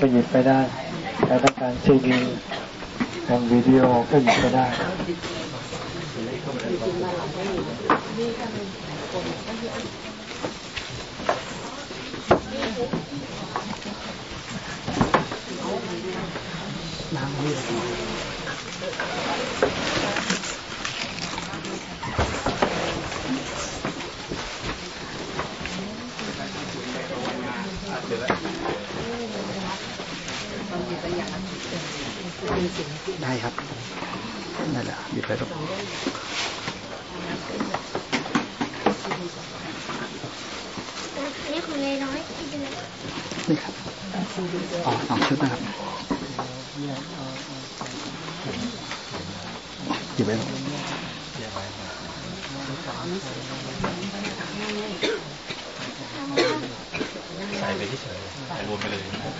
ก็หยิบไปได้ แต่ถ้าการซีดีทางวิดีโอก็หยิบไปได้น้ำนี่ ได้ครับนั่นแหละหยิบไปตรงนี่ของเลยน้อยนี่ครับอ๋อสองชุดนะครับหยิบไป ใส่ไปที่เฉยแต่รวมไปเลยครั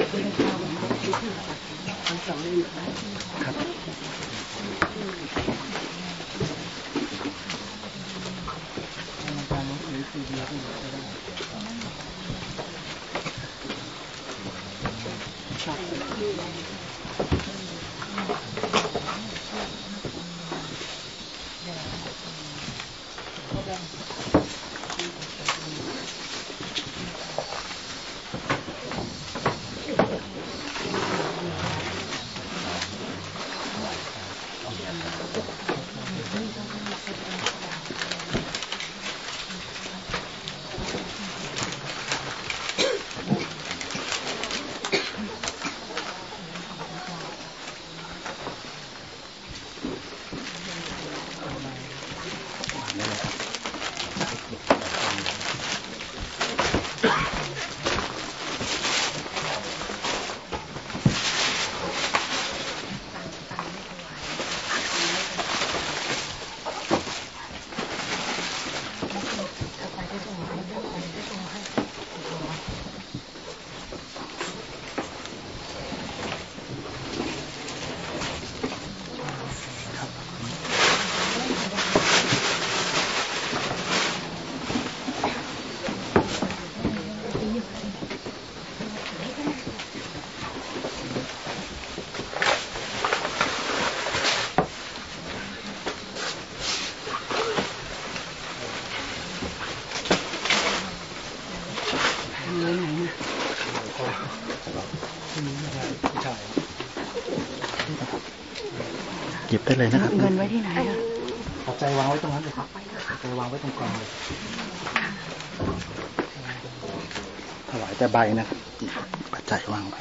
บ เลยนะครับเงินไว้ที่ไหนอะปัจจัยวางไว้ตรงนั้นเลยครับปัจจัยวางไว้ตรงกลางเลยถวายแต่ใบนะครับปัจจัยวางไว้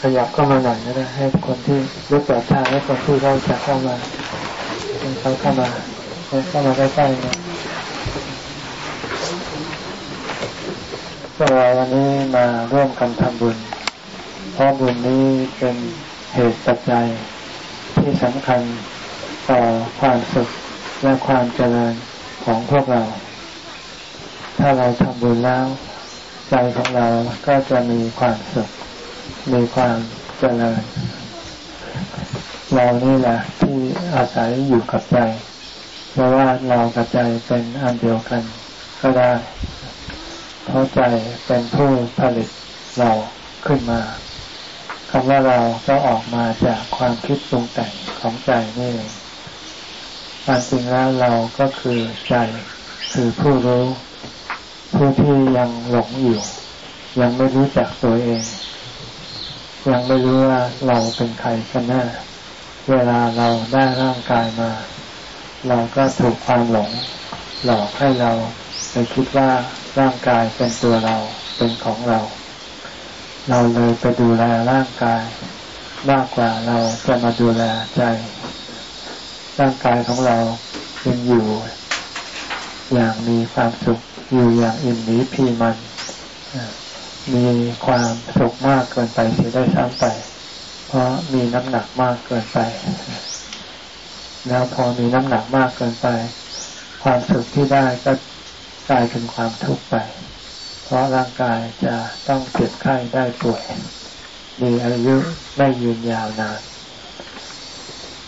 ข ยับเข้ามาหน่อยก็ได้ให้คนที่รู้จักทางให้คนที่เขาจะเข้ามาเขาเข้ามาเข้ามาใกล้ๆนะพวกเราวันนี้มาร่วมกันทำบุญ เพราะบุญนี้เป็นเหตุปัจจัยที่สำคัญต่อความสุขและความเจริญของพวกเรา ถ้าเราทำบุญแล้ว ใจของเราก็จะมีความสุข มีความเจริญเรานี่แหละที่อาศัยอยู่กับใจเพราะว่าเรากับใจเป็นอันเดียวกัน ก็ได้เพราะใจเป็นผู้ผลิตเราขึ้นมาคำว่าเราก็ออกมาจากความคิดปรุงแต่งของใจนี่เองความจริงแล้วเราก็คือใจคือผู้รู้ ผู้ที่ยังหลงอยู่ ยังไม่รู้จักตัวเอง ยังไม่รู้ว่าเราเป็นใครกันแน่เวลาเราได้ร่างกายมา เราก็ถูกความหลงหลอกให้เราไปคิดว่าร่างกายเป็นตัวเราเป็นของเรา เราเลยไปดูแลร่างกาย มากกว่าเราจะมาดูแลใจ ร่างกายของเรายังอยู่ อย่างมีความสุขอยู่อย่างอิ่มหนีพีมัน มีความสุขมากเกินไปเสียได้ซ้ำไป เพราะมีน้ำหนักมากเกินไป แล้วพอมีน้ำหนักมากเกินไป ความสุขที่ได้ก็กลายเป็นความทุกข์ไป เพราะร่างกายจะต้องเจ็บไข้ได้ป่วย มีอายุไม่ยืนยาวนาน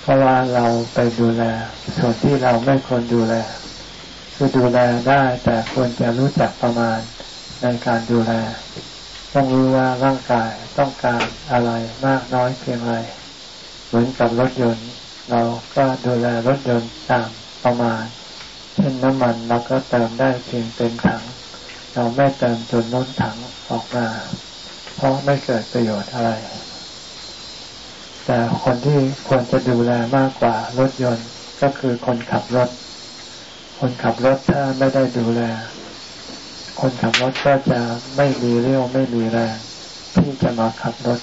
เพราะว่าเราไปดูแล ส่วนที่เราไม่ควรดูแลคือดูแลได้แต่ควรจะรู้จักประมาณ ในการดูแล ต้องรู้ว่าร่างกายต้องการอะไรมากน้อยเพียงไรเหมือนกับรถยนต์ เราก็ดูแลรถยนต์ตามประมาณ เช่นน้ำมันเราก็เติมได้เพียงเต็มถัง เราไม่เติมจนล้นถังออกมา เพราะไม่เกิดประโยชน์อะไร แต่คนที่ควรจะดูแลมากกว่ารถยนต์ก็คือคนขับรถ คนขับรถถ้าไม่ได้ดูแล คนขับรถก็จะไม่มีเรี่ยวไม่มีแรงที่จะมาขับรถ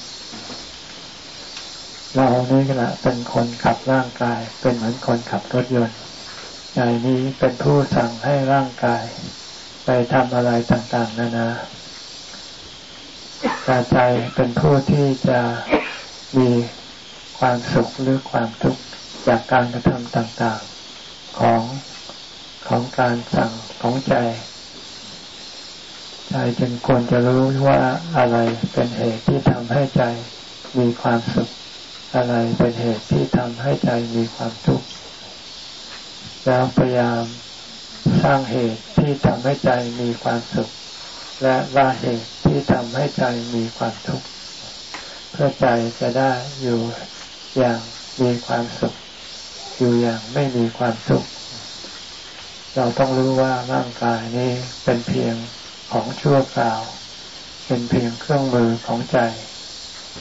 เรานี่แหละเป็นคนขับร่างกาย เป็นเหมือนคนขับรถยนต์ใจนี้เป็นผู้สั่งให้ร่างกาย ไปทำอะไรต่างๆนานาแต่ใจเป็นผู้ที่จะมีความสุขหรือความทุกข์จากการกระทำต่างๆของของการสั่งของใจ ใจจึงควรจะรู้ว่าอะไรเป็นเหตุที่ทำให้ใจมีความสุข อะไรเป็นเหตุที่ทำให้ใจมีความทุกข์แล้วพยายามสร้างเหตุที่ทำให้ใจมีความสุข และละเหตุที่ทำให้ใจมีความทุกข์เพื่อใจจะได้อยู่อย่างมีความสุข อยู่อย่างไม่มีความทุกข์เราต้องรู้ว่าร่างกายนี้เป็นเพียง ของชั่วคราว เป็นเพียงเครื่องมือของใจ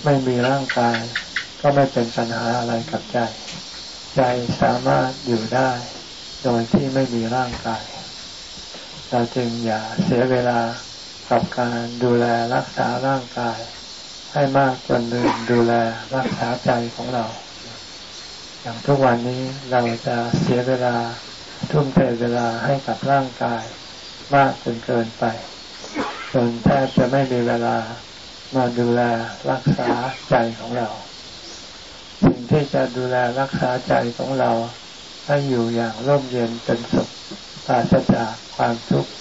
ไม่มีร่างกาย ก็ไม่เป็นปัญหาอะไรกับใจ ใจสามารถอยู่ได้ โดยที่ไม่มีร่างกาย เราจึงอย่าเสียเวลากับการดูแลรักษาร่างกาย ให้มากจนลืมดูแลรักษาใจของเรา อย่างทุกวันนี้เราจะเสียเวลาทุ่มเทเวลาให้กับร่างกาย มากจนเกินไป จนแทบจะไม่มีเวลามาดูแลรักษาใจของเรา สิ่งที่จะดูแลรักษาใจของเราให้อยู่อย่างร่มเย็นเป็นสุขปราศจากความทุกข์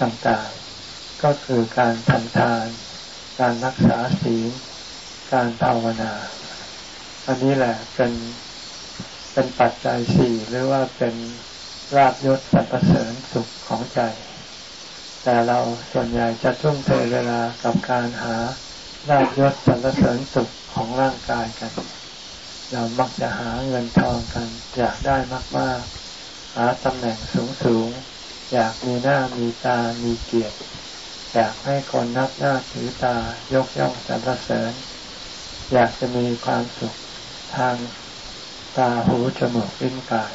ต่างๆ ก็คือการทำทาน การรักษาศีล การภาวนา อันนี้แหละเป็นเป็นปัจจัยสี่หรือว่าเป็นราบยศสรรเสริญสุขของใจ แต่เราส่วนใหญ่จะทุ่มเทเวลากับการหาราบยศสรรเสริญสุขของร่างกายกัน เรามักจะหาเงินทองกันอยากได้มากๆ หาตำแหน่งสูงๆ อยากมีหน้ามีตา มีเกียรติ อยากให้คนนับหน้าถือตายกย่องสรรเสริญ อยากจะมีความสุขทางตาหูจมูกลิ้นกาย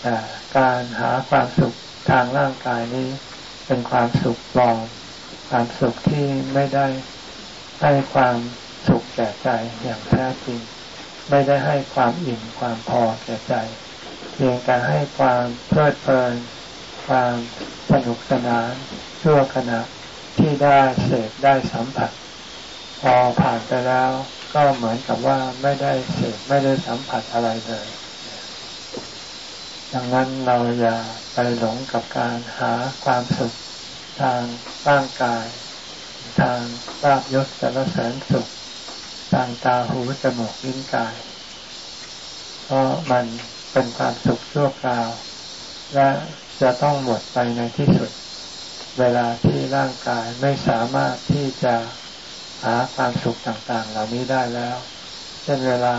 แต่การหาความสุข ทางร่างกายนี้ เป็นความสุขปลอมความสุขที่ไม่ได้ให้ความสุขแก่ใจอย่างแท้จริง ไม่ได้ให้ความอิ่มความพอแก่ใจ เพียงแต่ให้ความเพลิดเพลิน ความสนุกสนานชั่วขณะที่ได้เสพได้สัมผัส พอผ่านไปแล้วก็เหมือนกับว่าไม่ได้เสพไม่ได้สัมผัสอะไรเลย ดังนั้นเราอย่าไปหลงกับการหาความสุขทางร่างกาย ทางลาบยศสารเสริญสุข ทางตาหูจมูกลิ้นกาย เพราะมันเป็นความสุขชั่วคราว และจะต้องหมดไปในที่สุด เวลาที่ร่างกายไม่สามารถที่จะหาความสุขต่างๆ เหล่านี้ได้แล้ว เช่นเวลา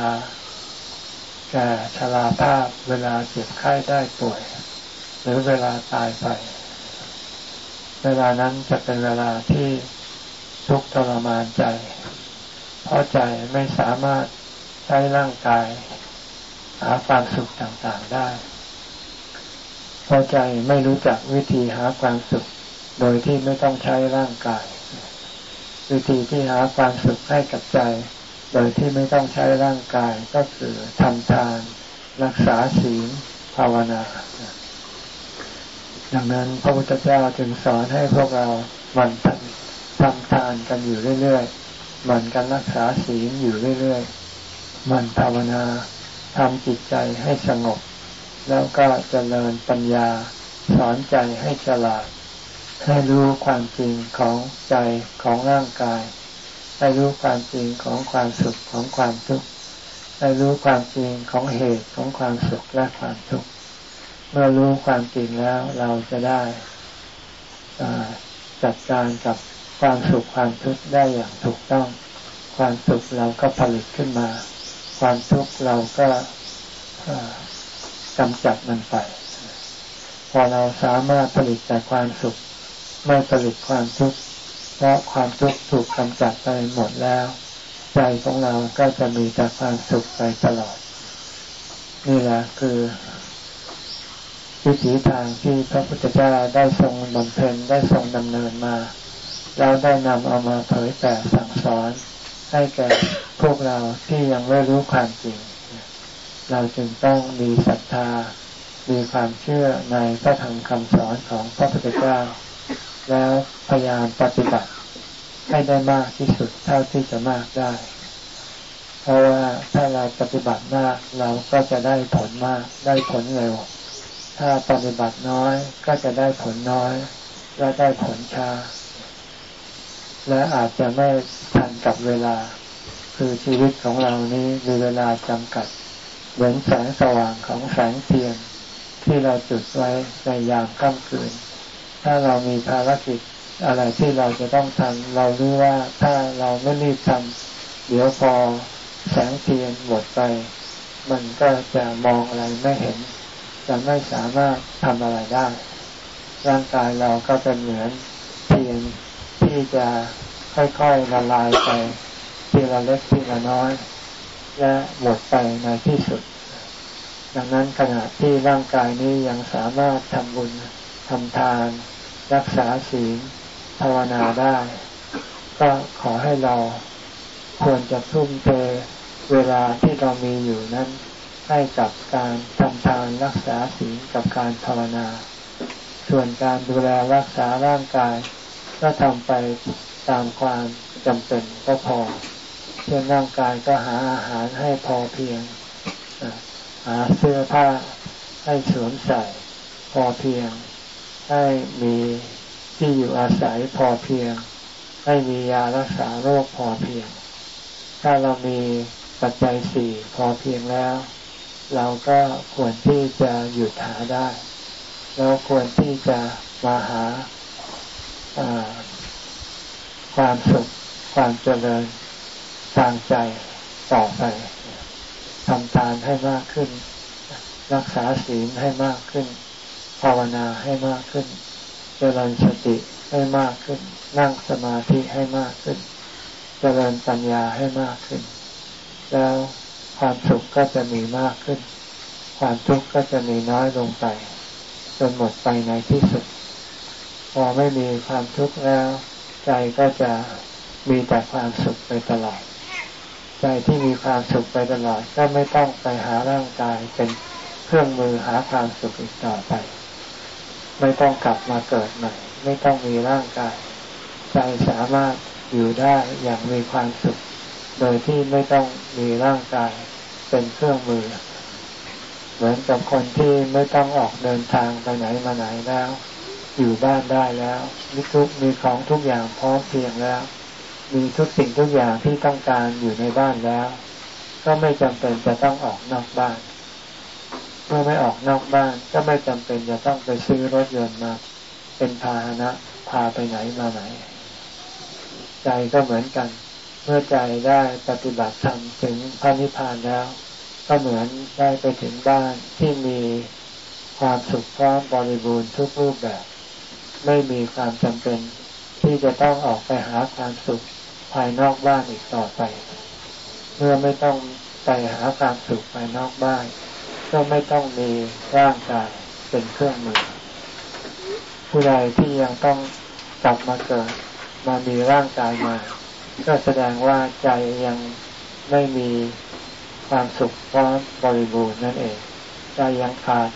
แก่ชราภาพเวลาเจ็บไข้ได้ป่วย หรือเวลาตายไป เวลานั้นจะเป็นเวลาที่ทุกข์ทรมานใจ เพราะใจไม่สามารถใช้ร่างกาย หาความสุขต่างๆได้ เพราะใจไม่รู้จักวิธีหาความสุข โดยที่ไม่ต้องใช้ร่างกาย วิธีที่หาความสุขให้กับใจ โดยที่ไม่ต้องใช้ร่างกายก็คือทำทาน รักษาศีลภาวนาดังนั้นพระพุทธเจ้าจึงสอนให้พวกเราหมั่นทำทานกันอยู่เรื่อยๆหมั่นกันรักษาศีลอยู่เรื่อยๆหมั่นภาวนาทำจิตใจให้สงบ แล้วก็จเจริญปัญญา สอนใจให้ฉลาด ให้รู้ความจริงของใจของร่างกาย ให้รู้ความจริงของความสุขของความทุกข์ให้รู้ความจริงของเหตุของความสุขและความทุกข์เมื่อรู้ความจริงแล้วเราจะได้จัดการกับความสุขความทุกข์ได้อย่างถูกต้อง ความสุขเราก็ผลิตขึ้นมา ความทุกข์เราก็กำจัดมันไป พอเราสามารถผลิตแต่ความสุข ไม่ผลิตความทุกข์ เพราะความทุกข์ถูกกำจัดไปหมดแล้ว ใจของเราก็จะมีแต่ความสุขไปตลอด นี่แหละคือ วิถีทางที่พระพุทธเจ้าได้ทรงบำเพ็ญได้ทรงดำเนินมาแล้วได้นำเอามาเผยแผ่สั่งสอนให้แก่พวกเราที่ยังไม่รู้ความจริง เราจึงต้องมีศรัทธา มีความเชื่อในพระธรรมคำสอนของพระพุทธเจ้า แล้วพยายามปฏิบัติให้ได้มากที่สุดเท่าที่จะมากได้ เพราะว่าถ้าเราปฏิบัติมากเราก็จะได้ผลมากได้ผลเร็ว ถ้าปฏิบัติน้อยก็จะได้ผลน้อย และได้ผลช้า และอาจจะไม่ทันกับเวลา คือชีวิตของเรานี้มีเวลาจำกัด เหมือนแสงสว่างของแสงเทียนที่เราจุดไว้ในยามค่ำคืน ถ้าเรามีภารกิจอะไรที่เราจะต้องทำเรารู้ว่าถ้าเราไม่รีบทำเดี๋ยวพอแสงเทียนหมดไป มันก็จะมองอะไรไม่เห็น จะไม่สามารถทำอะไรได้ ร่างกายเราก็เป็นเหมือนเทียนที่จะค่อยๆละลายไปทีละเล็กทีละน้อย และหมดไปในที่สุด ดังนั้นขณะที่ร่างกายนี้ยังสามารถทำบุญ ทำทาน รักษาศีลภาวนาได้ ก็ขอให้เราควรจะทุ่มเทเวลาที่เรามีอยู่นั้น ให้กับการทำทานรักษาศีลกับการภาวนา ส่วนการดูแลรักษาร่างกาย ก็ทำไปตามความจำเป็นก็พอเช่นร่างกายก็หาอาหารให้พอเพียง หาเสื้อผ้าให้สวมใส่พอเพียง ให้มีที่อยู่อาศัยพอเพียง ให้มียารักษาโรคพอเพียง ถ้าเรามีปัจจัยสี่พอเพียงแล้ว เราก็ควรที่จะหยุดหาได้แล้วควรที่จะมาหาความสุขความเจริญทางใจต่อไปทำทานให้มากขึ้น รักษาศีลให้มากขึ้น ภาวนาให้มากขึ้น เจริญสติให้มากขึ้น นั่งสมาธิให้มากขึ้น เจริญปัญญาให้มากขึ้น แล้วความสุขก็จะมีมากขึ้น ความทุกข์ก็จะมีน้อยลงไป จนหมดไปในที่สุด พอไม่มีความทุกข์แล้ว ใจก็จะมีแต่ความสุขไปตลอด ใจที่มีความสุขไปตลอดก็ไม่ต้องไปหาร่างกายเป็นเครื่องมือหาความสุขอีกต่อไป ไม่ต้องกลับมาเกิดใหม่ ไม่ต้องมีร่างกาย ใจสามารถอยู่ได้อย่างมีความสุข โดยที่ไม่ต้องมีร่างกายเป็นเครื่องมือ เหมือนกับคนที่ไม่ต้องออกเดินทางไปไหนมาไหนแล้ว อยู่บ้านได้แล้วมีทุกมีของทุกอย่างพร้อมเพียงแล้ว มีทุกสิ่งทุกอย่างที่ต้องการอยู่ในบ้านแล้ว ก็ไม่จำเป็นจะต้องออกนอกบ้าน เมื่อไม่ออกนอกบ้านก็ไม่จำเป็นจะต้องไปซื้อรถยนต์มา เป็นพาหนะพาไปไหนมาไหน ใจก็เหมือนกัน เมื่อใจได้ปฏิบัติธรรมถึงพระนิพพานแล้ว ก็เหมือนได้ไปถึงบ้านที่มีความสุขพร้อมบริบูรณ์ทุกรูปแบบ ไม่มีความจำเป็นที่จะต้องออกไปหาความสุขภายนอกบ้านอีกต่อไป เมื่อไม่ต้องไปหาความสุขภายนอกบ้าน ก็ไม่ต้องมีร่างกายเป็นเครื่องมือ ผู้ใดที่ยังต้องกลับมาเกิดมามีร่างกายมา ก็แสดงว่าใจยังไม่มีความสุขพร้อมบริบูรณ์นั่นเองใจยังขาด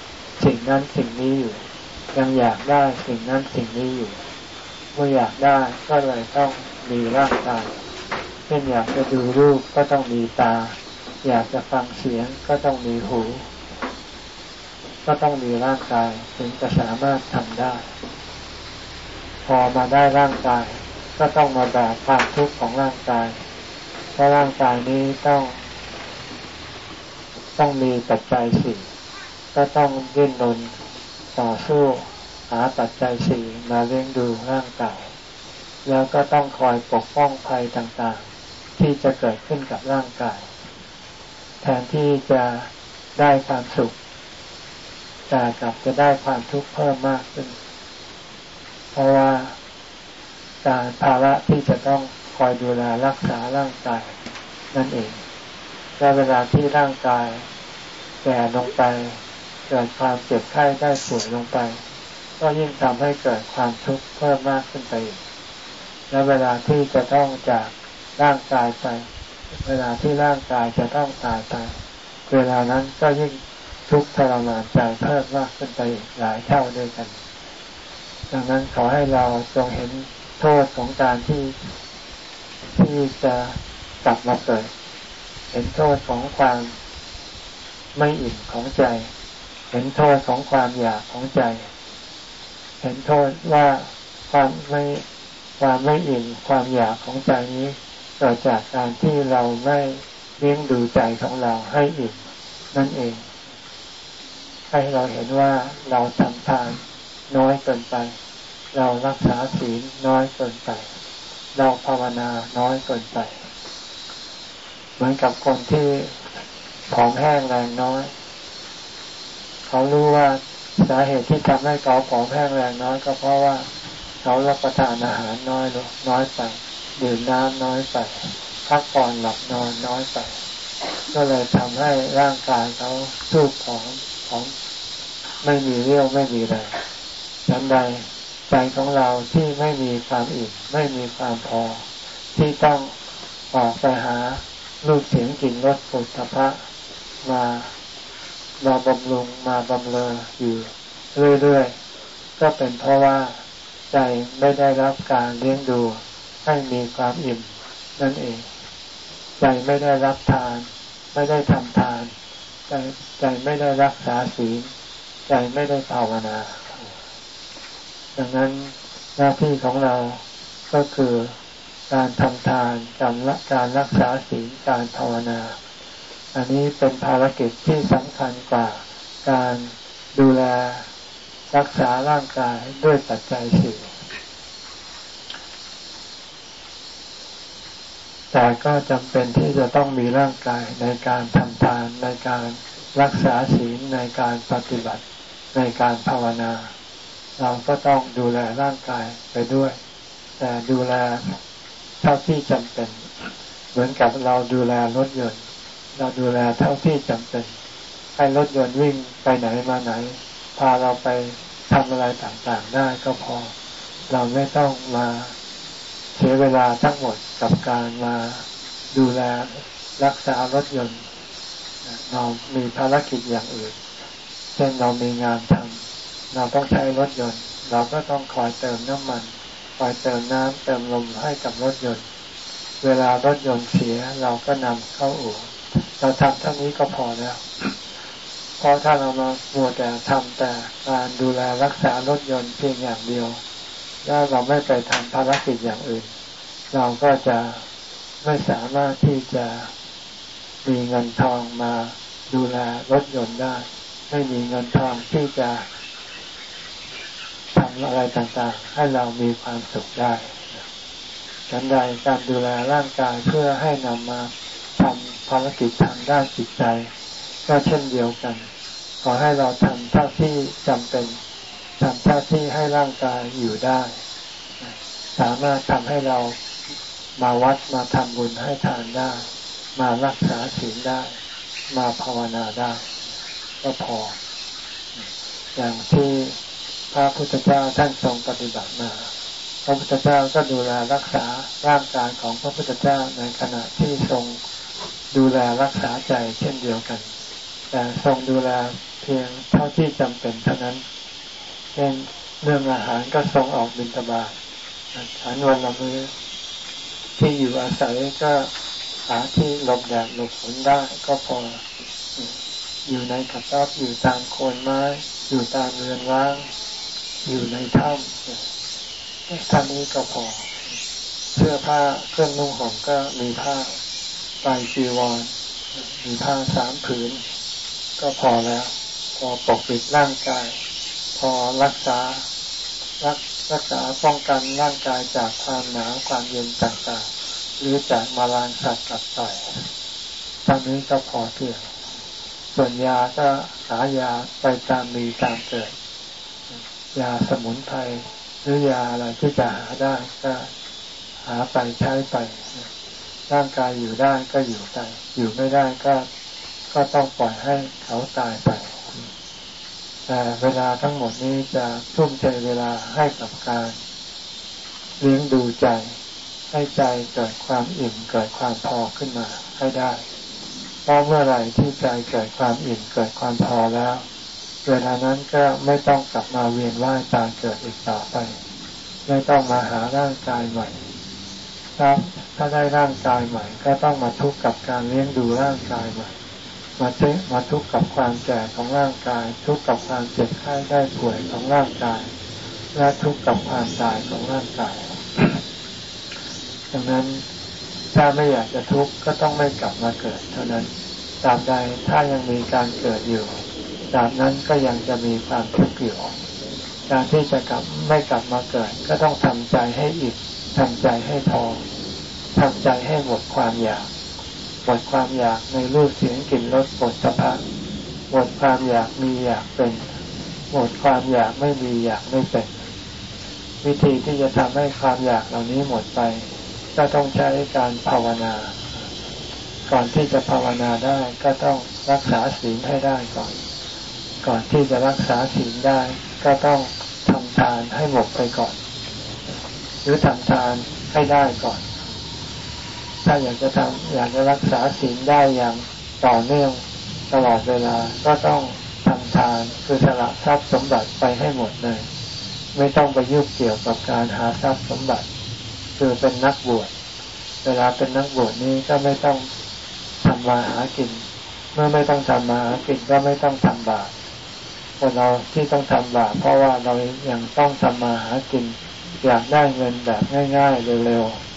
สิ่งนั้นสิ่งนี้อยู่ ยังอยากได้สิ่งนั้นสิ่งนี้อยู่เมื่ออยากได้ก็เลยต้องมีร่างกายเช่นอยากจะดูรูปก็ต้องมีตา อยากจะฟังเสียงก็ต้องมีหู ก็ต้องมีร่างกายถึงจะสามารถทำได้ พอมาได้ร่างกาย ก็ต้องมาแบกความทุกข์ของร่างกายเพราะร่างกายนี้ต้อง ต้องมีปัจจัยสี่ก็ต้องดิ้นรนต่อสู้หาปัจจัยสี่มาเลี้ยงดูร่างกาย แล้วก็ต้องคอยปกป้องภัยต่างๆ ที่จะเกิดขึ้นกับร่างกาย แทนที่จะได้ความสุข แต่กลับจะได้ความทุกข์เพิ่มมากขึ้น เพราะว่าการภาระที่จะต้องคอยดูแลรักษาร่างกายนั่นเองและเวลาที่ร่างกายแก่ลงไป เกิดความเจ็บไข้ได้ป่วยลงไป ก็ยิ่งทำให้เกิดความทุกข์เพิ่มมากขึ้นไปอีกและเวลาที่จะต้องจากร่างกายไป เวลาที่ร่างกายจะต้องตายไป เวลานั้นก็ยิ่ง ทุกข์ทรมานใจเพิ่มมากขึ้นไปหลายเท่าด้วยกัน ดังนั้นขอให้เราจงเห็นโทษของการที่ที่จะกลับมาเกิด เห็นโทษของความไม่อิ่มของใจ เห็นโทษของความอยากของใจ เห็นโทษว่าความไม่ความไม่อิ่มความอยากของใจนี้เกิดจากการที่เราไม่เลี้ยงดูใจของเราให้อิ่มนั่นเอง ให้เราเห็นว่าเราทำทานน้อยเกินไป เรารักษาศีลน้อยเกินไป เราภาวนาน้อยเกินไป เหมือนกับคนที่ผอมแห้งแรงน้อย เขารู้ว่าสาเหตุที่ทำให้เขาผอมแห้งแรงน้อยก็เพราะว่าเขารับประทานอาหารน้อยน้อยไปดื่มน้ำน้อยไปพักผ่อนหลับนอนน้อยไป ก็เลยทำให้ร่างกายเขาสู้ผอม ผอมไม่มีเรี่ยวไม่มีแรงฉันใดใจของเราที่ไม่มีความอิ่มไม่มีความพอ ที่ต้องออกไปหาลูกเสียงกลิ่นรสปุถะพระมามาบำรุงมาบำเรออยู่เรื่อยๆ ก็เป็นเพราะว่าใจไม่ได้รับการเลี้ยงดูให้มีความอิ่มนั่นเอง ใจไม่ได้รับทาน ไม่ได้ทำทาน ใจใจไม่ได้รักษาศีลใจไม่ได้ภาวนา ดังนั้นหน้าที่ของเราก็คือการทำทานการละการรักษาศีลการภาวนา อันนี้เป็นภารกิจที่สำคัญกว่าการดูแลรักษาร่างกายด้วยปัจจัยสี่ แต่ก็จำเป็นที่จะต้องมีร่างกายในการทำทานในการรักษาศีลในการปฏิบัติในการภาวนา เราก็ต้องดูแลร่างกายไปด้วย แต่ดูแลเท่าที่จำเป็น เหมือนกับเราดูแลรถยนต์ เราดูแลเท่าที่จำเป็น ให้รถยนต์วิ่งไปไหนมาไหน พาเราไปทำอะไรต่างๆได้ก็พอ เราไม่ต้องมา เสียเวลาทั้งหมดกับการมาดูแลรักษารถยนต์ เรามีภารกิจอย่างอื่น เช่นเรามีงานทำเราต้องใช้รถยนต์ เราก็ต้องคอยเติมน้ำมัน คอยเติมน้ำเติมลมให้กับรถยนต์ เวลารถยนต์เสียเราก็นำเข้าอู่เราทำเท่านี้ก็พอแล้วเพราะถ้าเรามามัวแต่ทำแต่การดูแลรักษารถยนต์เพียงอย่างเดียว ถ้าเราไม่ไปทำภารกิจอย่างอื่น เราก็จะไม่สามารถที่จะมีเงินทองมาดูแลรถยนต์ได้ ไม่มีเงินทองที่จะทำอะไรต่างๆ ให้เรามีความสุขได้ฉันใดการดูแลร่างกายเพื่อให้นำมาทำภารกิจทางด้านจิตใจ ก็เช่นเดียวกัน ขอให้เราทำเท่าที่จำเป็น ทำเท่าที่ให้ร่างกายอยู่ได้ สามารถทำให้เรามาวัดมาทำบุญให้ทานได้ มารักษาศีลได้ มาภาวนาได้ ก็พอ อย่างที่พระพุทธเจ้าท่านทรงปฏิบัติมา พระพุทธเจ้าก็ดูแลรักษาร่างกายของพระพุทธเจ้าในขณะที่ทรงดูแลรักษาใจเช่นเดียวกัน แต่ทรงดูแลเพียงเท่าที่จำเป็นเท่านั้น เช่นเรื่องอาหารก็ทรงออกบิณฑบาตฉันวันละมือที่อยู่อาศัยก็หาที่หลบแดดหลบฝนได้ก็พอ อยู่ในกระต๊อบอยู่ตามโคนไม้ อยู่ตามเรือนร้าง อยู่ในถ้ำท่านี้ก็พอ เสื้อผ้าเครื่องนุ่งห่มก็มีผ้าใบจีวร มีผ้าสามผืน ก็พอแล้ว พอปกปิดร่างกาย รักษารักรักษาป้องกันร่างกายจากความหนาวความเย็นต่างๆ หรือจากมาลางสัตว์กัดต่อยตอนนี้ก็พอเพียงส่วนยาก็หายาไปตามมีตามเกิด ยาสมุนไพรหรือยาอะไรที่จะหาได้ก็หาไปใช้ไป ร่างกายอยู่ได้ก็อยู่ไปอยู่ไม่ได้ก็ก็ต้องปล่อยให้เขาตายไป แต่เวลาทั้งหมดนี้จะทุ่มเทเวลาให้กับการเลี้ยงดูใจ ให้ใจเกิดความอิ่มเกิดความพอขึ้นมาให้ได้เพราะเมื่อไหร่ที่ใจเกิดความอิ่มเกิดความพอแล้ว เวลานั้นก็ไม่ต้องกลับมาเวียนว่ายตายเกิดอีกต่อไป ไม่ต้องมาหาร่างกายใหม่ครับถ้าได้ร่างกายใหม่ ก็ต้องมาทุกข์กับการเลี้ยงดูร่างกายใหม่ มาเจ๊มาทุกข์กับความแก่ของร่างกาย ทุกข์กับความเจ็บไข้ได้ป่วยของร่างกาย และทุกข์กับความตายของร่างกายดังนั้นถ้าไม่อยากจะทุกข์ก็ต้องไม่กลับมาเกิด เท่านั้นตราบใดถ้ายังมีการเกิดอยู่ตราบนั้นก็ยังจะมีความทุกข์อยู่การที่จะกลับไม่กลับมาเกิด ก็ต้องทำใจให้อิ่มทำใจให้พอทำใจให้หมดความอยาก หมดความอยากในรูปเสียงกลิ่นรสผลสะพานหมดความอยากมีอยากเป็น หมดความอยากไม่มีอยากไม่เป็น วิธีที่จะทำให้ความอยากเหล่านี้หมดไป ก็ต้องใช้การภาวนา ก่อนที่จะภาวนาได้ก็ต้องรักษาศีลให้ได้ก่อน ก่อนที่จะรักษาศีลได้ก็ต้องทำทานให้หมดไปก่อน หรือทำทานให้ได้ก่อน ถ้าอยากจะทำอยากจะรักษาศีลได้อย่างต่อเนื่องตลอดเวลาก็ต้องทำทานคือสละทรัพย์สมบัติไปให้หมดเลย ไม่ต้องไปยุ่งเกี่ยวกับการหาทรัพย์สมบัติ คือเป็นนักบวชเวลาเป็นนักบวชนี้ก็ไม่ต้องทำมาหากิน เมื่อไม่ต้องทำมาหากินก็ไม่ต้องทำบาปคนเราที่ต้องทำบาปเพราะว่าเรายังต้องทำมาหากิน อยากได้เงินแบบง่าย ๆเร็วๆ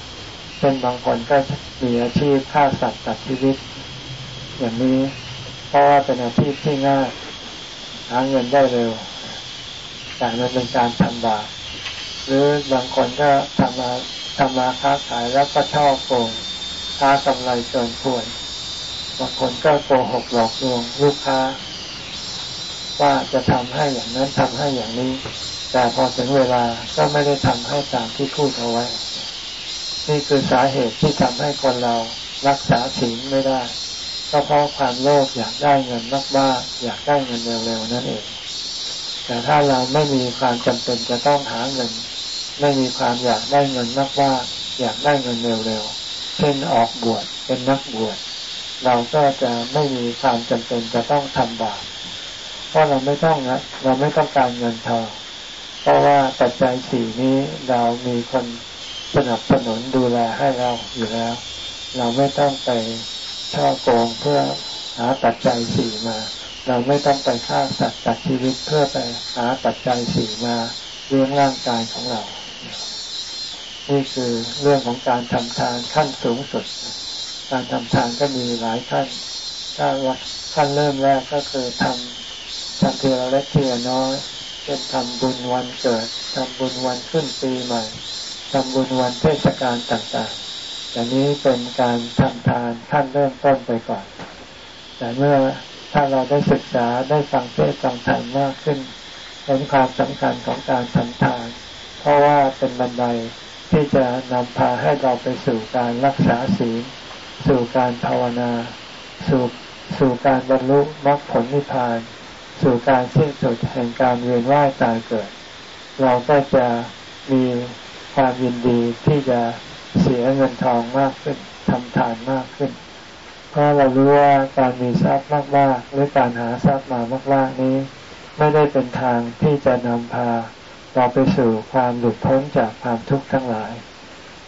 เช่นบางคนก็มีอาชีพฆ่าสัตว์ตัดชีวิต อย่างนี้เพราะว่าเป็นอาชีพที่ง่ายหาเงินได้เร็วแต่มันเป็นการทำบาปหรือบางคนก็ทำมาทำมาค้าขายแล้วก็ชอบโกงค้ากำไรเกินควรบางคนก็โกหกหลอกลวงลูกค้า ว่าจะทำให้อย่างนั้นทำให้อย่างนี้ แต่พอถึงเวลาก็ไม่ได้ทำให้ตามที่พูดเอาไว้ นี่คือสาเหตุที่ทำให้คนเรารักษาศีลไม่ได้ก็เพราะความโลภอยากได้เงินมากๆอยากได้เงินเร็วๆนั่นเอง แต่ถ้าเราไม่มีความจำเป็นจะต้องหาเงิน ไม่มีความอยากได้เงินมากๆอยากได้เงินเร็วๆเช่นออกบวชเป็นนักบวชเราก็จะไม่มีความจำเป็นจะต้องทำบาปเพราะเราไม่ต้องนะเราไม่ต้องการเงินทองเพราะว่าปัจจัยสี่นี้เรามีคน สนับสนุนดูแลให้เราอยู่แล้ว เราไม่ต้องไปช่อโกงเพื่อหาปัจจัยสี่มา เราไม่ต้องไปฆ่าสัตว์ตัดชีวิตเพื่อไปหาปัจจัยสี่มาเลี้ยงร่างกายของเรา นี่คือเรื่องของการทำทานขั้นสูงสุด การทำทานก็มีหลายขั้นถ้าขั้นเริ่มแรกก็คือทำทำเทีละเล็กทีละน้อยเช่นทำบุญวันเกิดทำบุญวันขึ้นปีใหม่ ทำบุญวันเทศกาลต่างๆอย่างนี้เป็นการทำทานขั้นเริ่มต้นไปก่อน แต่เมื่อถ้าเราได้ศึกษาได้ฟังเทศฟังธรรมมากขึ้นเห็นความสำคัญของการทำทาน เพราะว่าเป็นบันไดที่จะนำพาให้เราไปสู่การรักษาศีลสู่การภาวนา สู่สู่การบรรลุมรรคผลนิพพาน สู่การสิ้นสุดแห่งการเวียนว่ายตายเกิด เราก็จะมี ความยินดีที่จะเสียเงินทองมากขึ้นทำทานมากขึ้น เพราะเรารู้ว่าการมีทรัพย์มากๆหรือการหาทรัพย์มามากๆนี้ ไม่ได้เป็นทางที่จะนำพาเราไปสู่ความหลุดพ้นจากความทุกข์ทั้งหลาย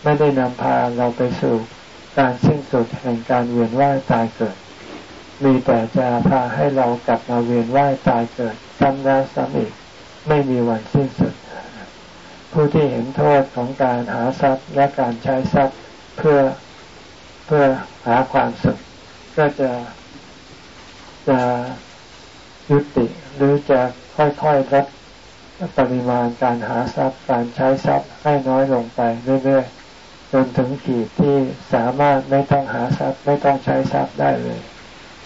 ไม่ได้นำพาเราไปสู่การสิ้นสุดแห่งการเวียนว่ายตายเกิด มีแต่จะพาให้เรากลับมาเวียนว่ายตายเกิดซ้ำแล้วซ้ำอีก ไม่มีวันสิ้นสุด ผู้ที่เห็นโทษของการหาทรัพย์และการใช้ทรัพย์เพื่อเพื่อหาความสุข ก็จะจะยุติหรือจะค่อยๆลดปริมาณการหาทรัพย์การใช้ทรัพย์ให้น้อยลงไปเรื่อยๆจนถึงขีดที่สามารถไม่ต้องหาทรัพย์ไม่ต้องใช้ทรัพย์ได้เลย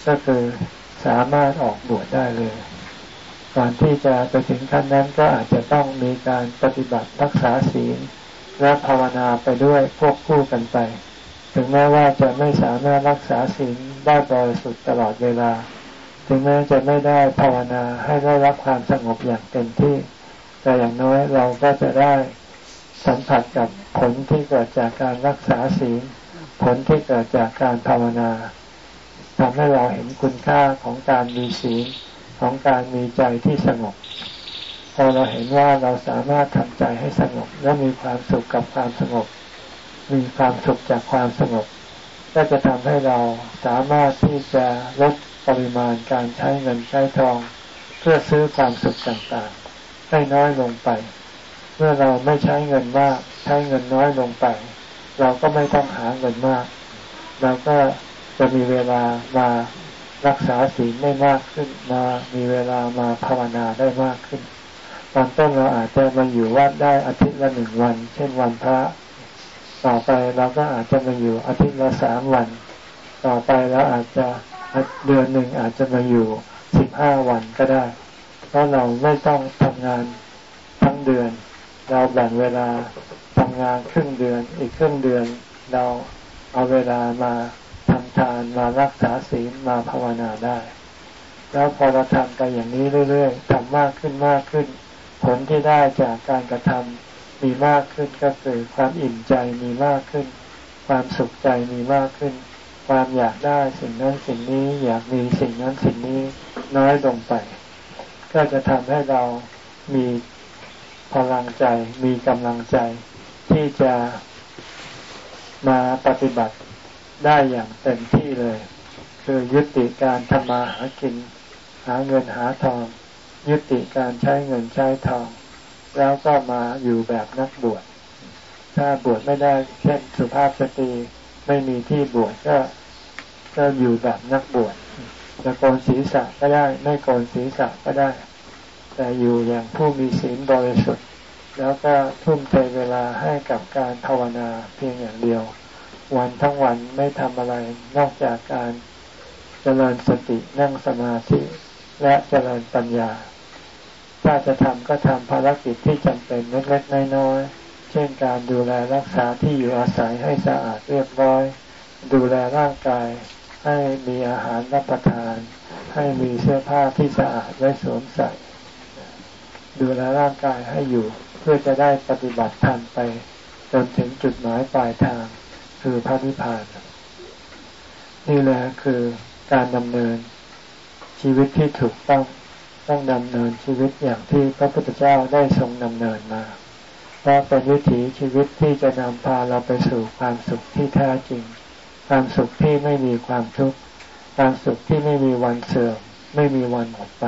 ก็คือสามารถออกบวชได้เลย ก่อนที่จะไปถึงขั้นนั้นก็อาจจะต้องมีการปฏิบัติรักษาศีลและภาวนาไปด้วยควบคู่กันไป ถึงแม้ว่าจะไม่สามารถรักษาศีลได้บริสุทธิ์ตลอดเวลา ถึงแม้จะไม่ได้ภาวนาให้ได้รับความสงบอย่างเต็มที่ แต่อย่างน้อยเราก็จะได้สัมผัสกับผลที่เกิดจากการรักษาศีลผลที่เกิดจากการภาวนาทำให้เราเห็นคุณค่าของการมีศีล ของการมีใจที่สงบ พอเราเห็นว่าเราสามารถทำใจให้สงบ และมีความสุขกับความสงบ มีความสุขจากความสงบ ก็จะทำให้เราสามารถที่จะลดปริมาณการใช้เงินใช้ทอง เพื่อซื้อความสุขต่างๆ ให้น้อยลงไป เมื่อเราไม่ใช้เงินมากใช้เงินน้อยลงไป เราก็ไม่ต้องหาเงินมาก เราก็จะมีเวลามา รักษาศีลได้มากขึ้นมา มีเวลามาภาวนาได้มากขึ้น ตอนต้นเราอาจจะมาอยู่วัดได้อาทิตย์ละหนึ่งวัน เช่นวันพระ ต่อไปเราก็อาจจะมาอยู่อาทิตย์ละสามวัน ต่อไปแล้วอาจจะเดือนหนึ่งอาจจะมาอยู่สิบห้าวันก็ได้ เพราะเราไม่ต้องทำงานทั้งเดือน เราแบ่งเวลาทำงานครึ่งเดือน อีกครึ่งเดือน เราเอาเวลามา ทานมารักษาศีลมาภาวนาได้ แล้วพอเราทำไปอย่างนี้เรื่อยๆทำมากขึ้นมากขึ้น ผลที่ได้จากการกระทำมีมากขึ้นก็คือความอิ่มใจมีมากขึ้น ความสุขใจมีมากขึ้น ความอยากได้สิ่งนั้นสิ่งนี้อยากมีสิ่งนั้นสิ่งนี้น้อยลงไป ก็จะทำให้เรามีพลังใจมีกำลังใจที่จะมาปฏิบัติ ได้อย่างเต็มที่เลย คือยุติการทำมาหากิน หาเงินหาทอง ยุติการใช้เงินใช้ทอง แล้วก็มาอยู่แบบนักบวชถ้าบวชไม่ได้เช่นสุภาพสตรีไม่มีที่บวชก็ก็อยู่แบบนักบวชจะโกนศีรษะก็ได้ ไม่โกนศีรษะก็ได้ แต่อยู่อย่างผู้มีศีลบริสุทธิ์ แล้วก็ทุ่มเทเวลาให้กับการภาวนาเพียงอย่างเดียว วันทั้งวันไม่ทำอะไรนอกจากการเจริญสตินั่งสมาธิและเจริญปัญญา ถ้าจะทำก็ทำภารกิจที่จำเป็นเล็กๆน้อยๆเช่นการดูแลรักษาที่อยู่อาศัยให้สะอาดเรียบร้อย ดูแลร่างกาย ให้มีอาหารรับประทาน ให้มีเสื้อผ้าที่สะอาดไว้สวมใส่ ดูแลร่างกายให้อยู่ เพื่อจะได้ปฏิบัติธรรมไปจนถึงจุดหมายปลายทาง คือพระนิพพาน นี่แหละคือการดำเนินชีวิตที่ถูกต้องต้องดำเนินชีวิตอย่างที่พระพุทธเจ้าได้ทรงดำเนินมา เพราะเป็นวิถีชีวิตที่จะนำพาเราไปสู่ความสุขที่แท้จริง ความสุขที่ไม่มีความทุกข์ ความสุขที่ไม่มีวันเสื่อม ไม่มีวันหมดไป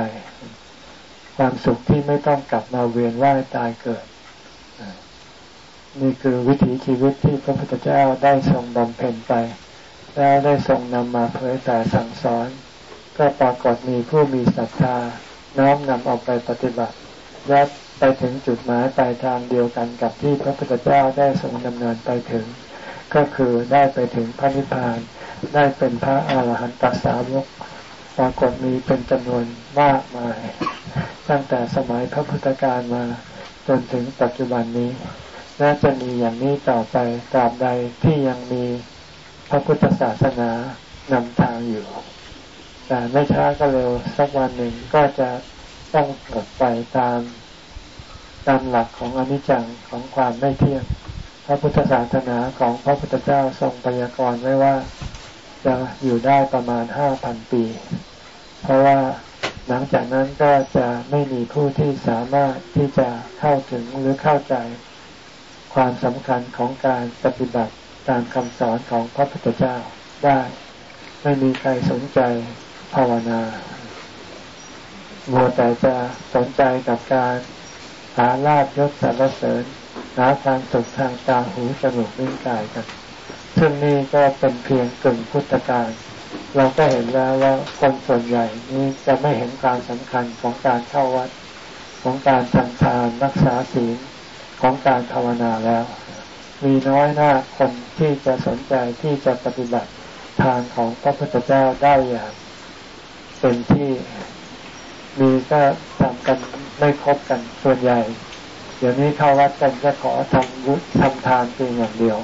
ความสุขที่ไม่ต้องกลับมาเวียนว่ายตายเกิด นี่คือวิถีชีวิตที่พระพุทธเจ้าได้ทรงบำเพ็ญไป แล้วได้ทรงนำมาเผยแผ่สั่งสอน ก็ปรากฏมีผู้มีศรัทธาน้อมนำเอาไปปฏิบัติยัดไปถึงจุดหมายปลายทางเดียวกันกับที่พระพุทธเจ้าได้ทรงดำเนินไปถึง ก็คือได้ไปถึงพระนิพพาน ได้เป็นพระอาหารหันตสาวกปรากฏมีเป็นจำนวนมากมาย ตั้งแต่สมัยพระพุทธการมาจนถึงปัจจุบันนี้ และจะมีอย่างนี้ต่อไปตราบใดที่ยังมีพระพุทธศาสนานำทางอยู่ แต่ไม่ช้าก็เร็วสักวันหนึ่งก็จะต้องหมดไปตามตามหลักของอนิจจังของความไม่เที่ยง พระพุทธศาสนาของพระพุทธเจ้าทรงพยากรณ์ไว้ว่าจะอยู่ได้ประมาณห้าพันปี เพราะว่าหลังจากนั้นก็จะไม่มีผู้ที่สามารถที่จะเข้าถึงหรือเข้าใจ ความสำคัญของการปฏิบัติตามคำสอนของพระพุทธเจ้าได้ ไม่มีใครสนใจภาวนามัวแต่จะสนใจกับการหาลาบยศสรรเสริญหาความสุขทางตาหูจมูกลิ้นกายกันซึ่งนี่ก็เป็นเพียงกึ่งพุทธการเราก็เห็นแล้วว่าคนส่วนใหญ่นี้จะไม่เห็นความสำคัญของการเข้าวัด ของการทำทานรักษาศีล ของการภาวนาแล้ว มีน้อยหน้าคนที่จะสนใจที่จะปฏิบัติทางของพระพุทธเจ้าได้อย่างเป็นที่มีก็ทำกันไม่ครบกันส่วนใหญ่ เดี๋ยวนี้เข้าวัดกันจะขอทำบุญทำทานเพียงอย่างเดียว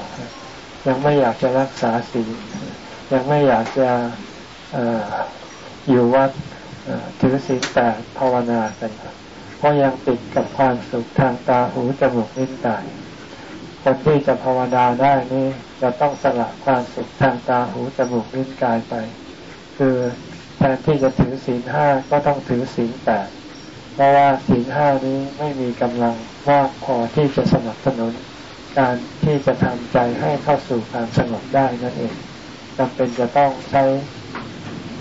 ยังไม่อยากจะรักษาศีลยังไม่อยากจะออยู่วัดถือศีลแต่ภาวนากัน เพราะยังติดกับความสุขทางตาหูจมูกลิ้นกายคนที่จะภาวนาได้นี่จะต้องสละความสุขทางตาหูจมูกลิ้นกายไป คือแทนที่จะถือศีลห้าก็ต้องถือศีลแปดเพราะว่าศีลห้านี้ไม่มีกำลังมากพอที่จะสนับสนุน การที่จะทำใจให้เข้าสู่ความสงบได้นั่นเองจำเป็นจะต้องใช้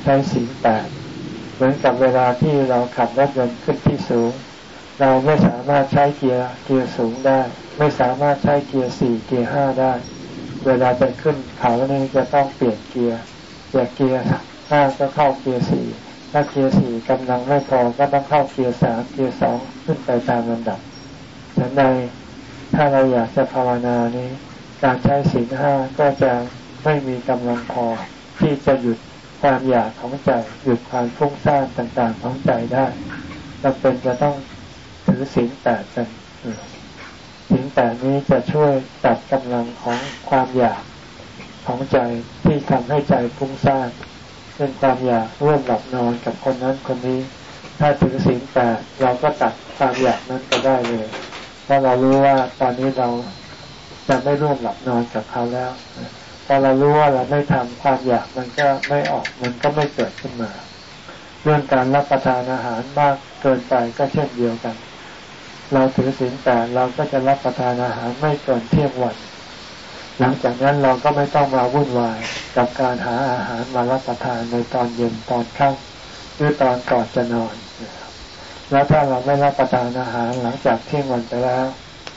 ใช้ศีลแปดเหมือนกับเวลาที่เราขับรถยนต์ขึ้นที่สูง เราไม่สามารถใช้เกียร์เกียร์สูงได้ ไม่สามารถใช้เกียร์สี่เกียร์ห้าได้ เวลาจะขึ้นเขานี่จะต้องเปลี่ยนเกียร์เปลี่ยนเกียร์ห้าก็เข้าเกียร์สี่ถ้าเกียร์สี่กำลังไม่พอก็ต้องเข้าเกียร์สามเกียร์สองขึ้นไปตามลำดับฉันใดถ้าเราอยากจะภาวนานี้ การใช้ศีลห้าก็จะไม่มีกำลังพอที่จะหยุดความอยากของใจหยุดความฟุ้งซ่านต่างๆของใจได้จำเป็นจะต้อง ถือศีลแปดกันศีลแปดนี้จะช่วยตัดกำลังของความอยากของใจที่ทำให้ใจฟุ้งซ่านเป็นความอยากร่วมหลับนอนกับคนนั้นคนนี้ ถ้าถือศีลแปดเราก็ตัดความอยากนั้นก็ได้เลยเพราะเรารู้ว่าตอนนี้เราจะไม่ร่วมหลับนอนกับเขาแล้วพอเรารู้ว่าเราไม่ทำความอยากมันก็ไม่ออกมันก็ไม่เกิดขึ้นมา เรื่องการรับประทานอาหารมากเกินไปก็เช่นเดียวกัน เราถือศีลแปดเราก็จะรับประทานอาหารไม่เกินเที่ยงวัน หลังจากนั้นเราก็ไม่ต้องมาวุ่นวายกับการหาอาหารมารับประทานในตอนเย็นตอนค่ำหรือตอนก่อนจะนอน แล้วถ้าเราไม่รับประทานอาหารหลังจากเที่ยงวันไปแล้ว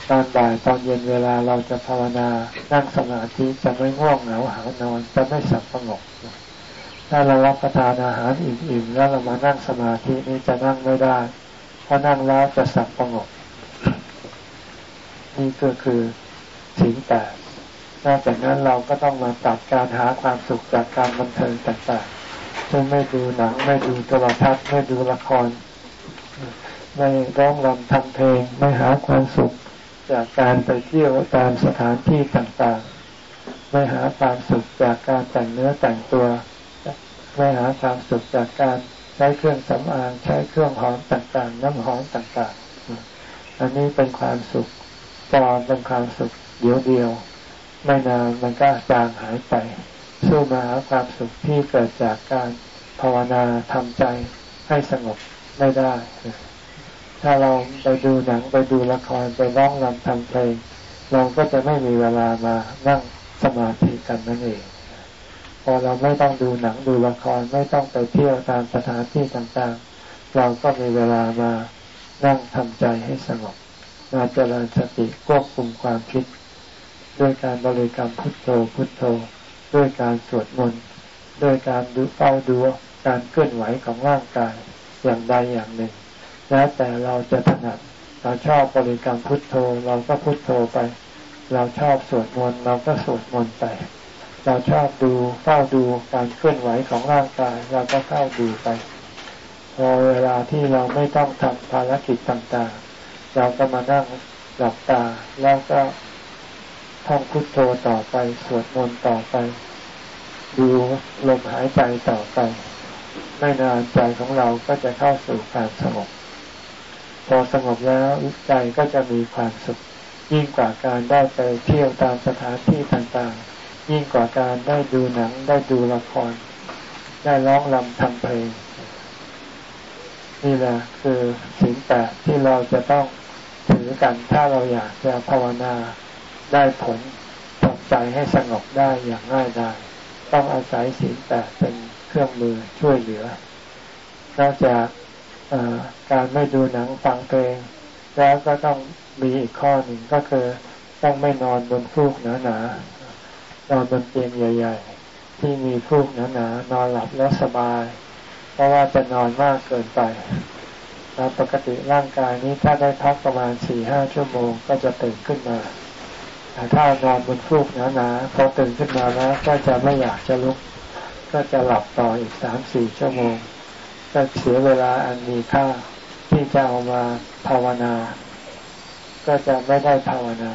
ตอนบ่ายตอนเย็นเวลาเราจะภาวนานั่งสมาธิจะไม่ง่วงเหงาหานอนจะไม่สับสงบถ้าเรารับประทานอาหารอิ่มๆแล้วเรามานั่งสมาธินี้จะนั่งไม่ได้เพราะนั่งแล้วจะสับสงบ นี่ก็คือสิ่งแต่นอกจากนั้นเราก็ต้องมาตัดการหาความสุขจากการบันเทิงต่างๆเช่นไม่ดูหนัง ไม่ดูโทรทัศน์ไม่ดูละคร ไม่ร้องรำทำเพลง ไม่หาความสุขจากการไปเที่ยวตามสถานที่ต่างๆ ไม่หาความสุขจากการแต่งเนื้อแต่งตัว ไม่หาความสุขจากการใช้เครื่องสำอางใช้เครื่องหอมต่างๆ น้ำหอมต่างๆ อันนี้เป็นความสุข ปลอมเป็นความสุขเดียวเดียว ไม่นานมันก็จางหายไป สู้มาหาความสุขที่เกิดจากการภาวนาทำใจให้สงบไม่ได้ ถ้าเราไปดูหนังไปดูละครไปร้องรำทำเพลง เราก็จะไม่มีเวลามานั่งสมาธิกันนั่นเอง พอเราไม่ต้องดูหนังดูละครไม่ต้องไปเที่ยวตามสถานที่ต่างๆ เราก็มีเวลามานั่งทำใจให้สงบ มารเจริญสติควบคุมความคิด ด้วยการบริกรรมพุทโธพุทโธ ด้วยการสวดมนต์ด้วยการดูเฝ้าดูการเคลื่อนไหวของร่างกายอย่างใดอย่างหนึ่ง แล้วแต่เราจะถนัดเราชอบบริกรรมพุทโธเราก็พุทโธไป เราชอบสวดมนต์เราก็สวดมนต์ไปเราชอบดูเฝ้าดูการเคลื่อนไหวของร่างกายเราก็เฝ้าดูไป พอเวลาที่เราไม่ต้องทำภารกิจต่างๆ เราก็มานั่งหลับตาแล้วก็ท่องพุทโธต่อไปสวดมนต์ต่อไป ดูลมหายใจต่อไป ไม่นานใจของเราก็จะเข้าสู่ความสงบพอสงบแล้วใจก็จะมีความสุข ยิ่งกว่าการได้ไปเที่ยวตามสถานที่ต่างๆ ยิ่งกว่าการได้ดูหนังได้ดูละคร ได้ร้องรำทำเพลง นี่แหละคือสิ่งแปดที่เราจะต้อง ถือกันถ้าเราอยากจะภาวนาได้ผลทำใจให้สงบได้อย่างง่ายดายต้องอาศัยศีลแปดเป็นเครื่องมือช่วยเหลือนอกจากการไม่ดูหนังฟังเพลงแล้วก็ต้องมีอีกข้อหนึ่งก็คือต้องไม่นอนบนฟูกหนาๆนอนบนเตียงใหญ่ ๆ ที่มีฟูกหนาๆนอนหลับแล้วสบาย เพราะว่าจะนอนมากเกินไป แล้วปกติร่างกายนี้ถ้าได้พักประมาณสี่ห้าชั่วโมงก็จะตื่นขึ้นมาแต่ถ้านอนบนฟูกหนาๆพอตื่นขึ้นมาแล้วก็จะไม่อยากจะลุก ก็จะหลับต่ออีกสามสี่ชั่วโมง ก็เสียเวลาอันมีค่าที่จะเอามาภาวนา ก็จะไม่ได้ภาวนา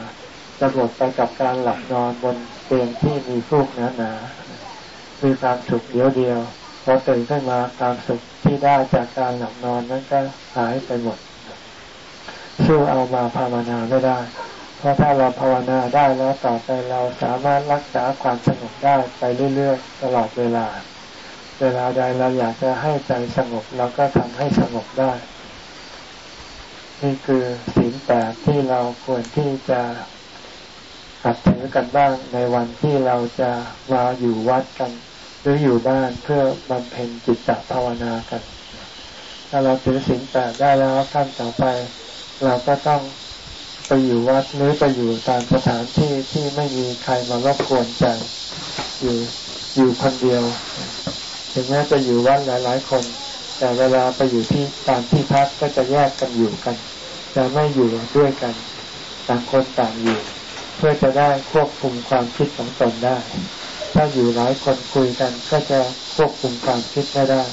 จะหมดไปกับการหลับนอนบนเตียงที่มีฟูกหนาๆมีความสุขเดียวเดียว อตื่นขึ้นมาความสุขที่ได้จากการหลับนอนนั้นก็หายไปหมดสู้เอามาภาวนาไม่ได้ เพราะถ้าเราภาวนาได้แล้วต่อไปเราสามารถรักษาความสงบได้ไปเรื่อยๆตลอดเวลา เวลาใดเราอยากจะให้ใจสงบเราก็ทำให้สงบได้ นี่คือศีลแปดที่เราควรที่จะหัดถือกันบ้างในวันที่เราจะมาอยู่วัดกัน หรืออยู่บ้านเพื่อบำเพ็ญจิตตภาวนากัน ถ้าเราถือศีลแปดได้แล้วขั้นต่อไป เราก็ต้องไปอยู่วัดหรือไปอยู่ตามสถานที่ที่ไม่มีใครมารบกวนใจอยู่อยู่คนเดียวถึงแม้จะอยู่วัดหลาย ๆ คน แต่เวลาไปอยู่ที่ตามที่พักก็จะแยกกันอยู่กัน จะไม่อยู่ด้วยกันต่างคนต่างอยู่ เพื่อจะได้ควบคุมความคิดของตนได้ ถ้าอยู่หลายคนคุยกันก็จะควบคุมความคิดไม่ได้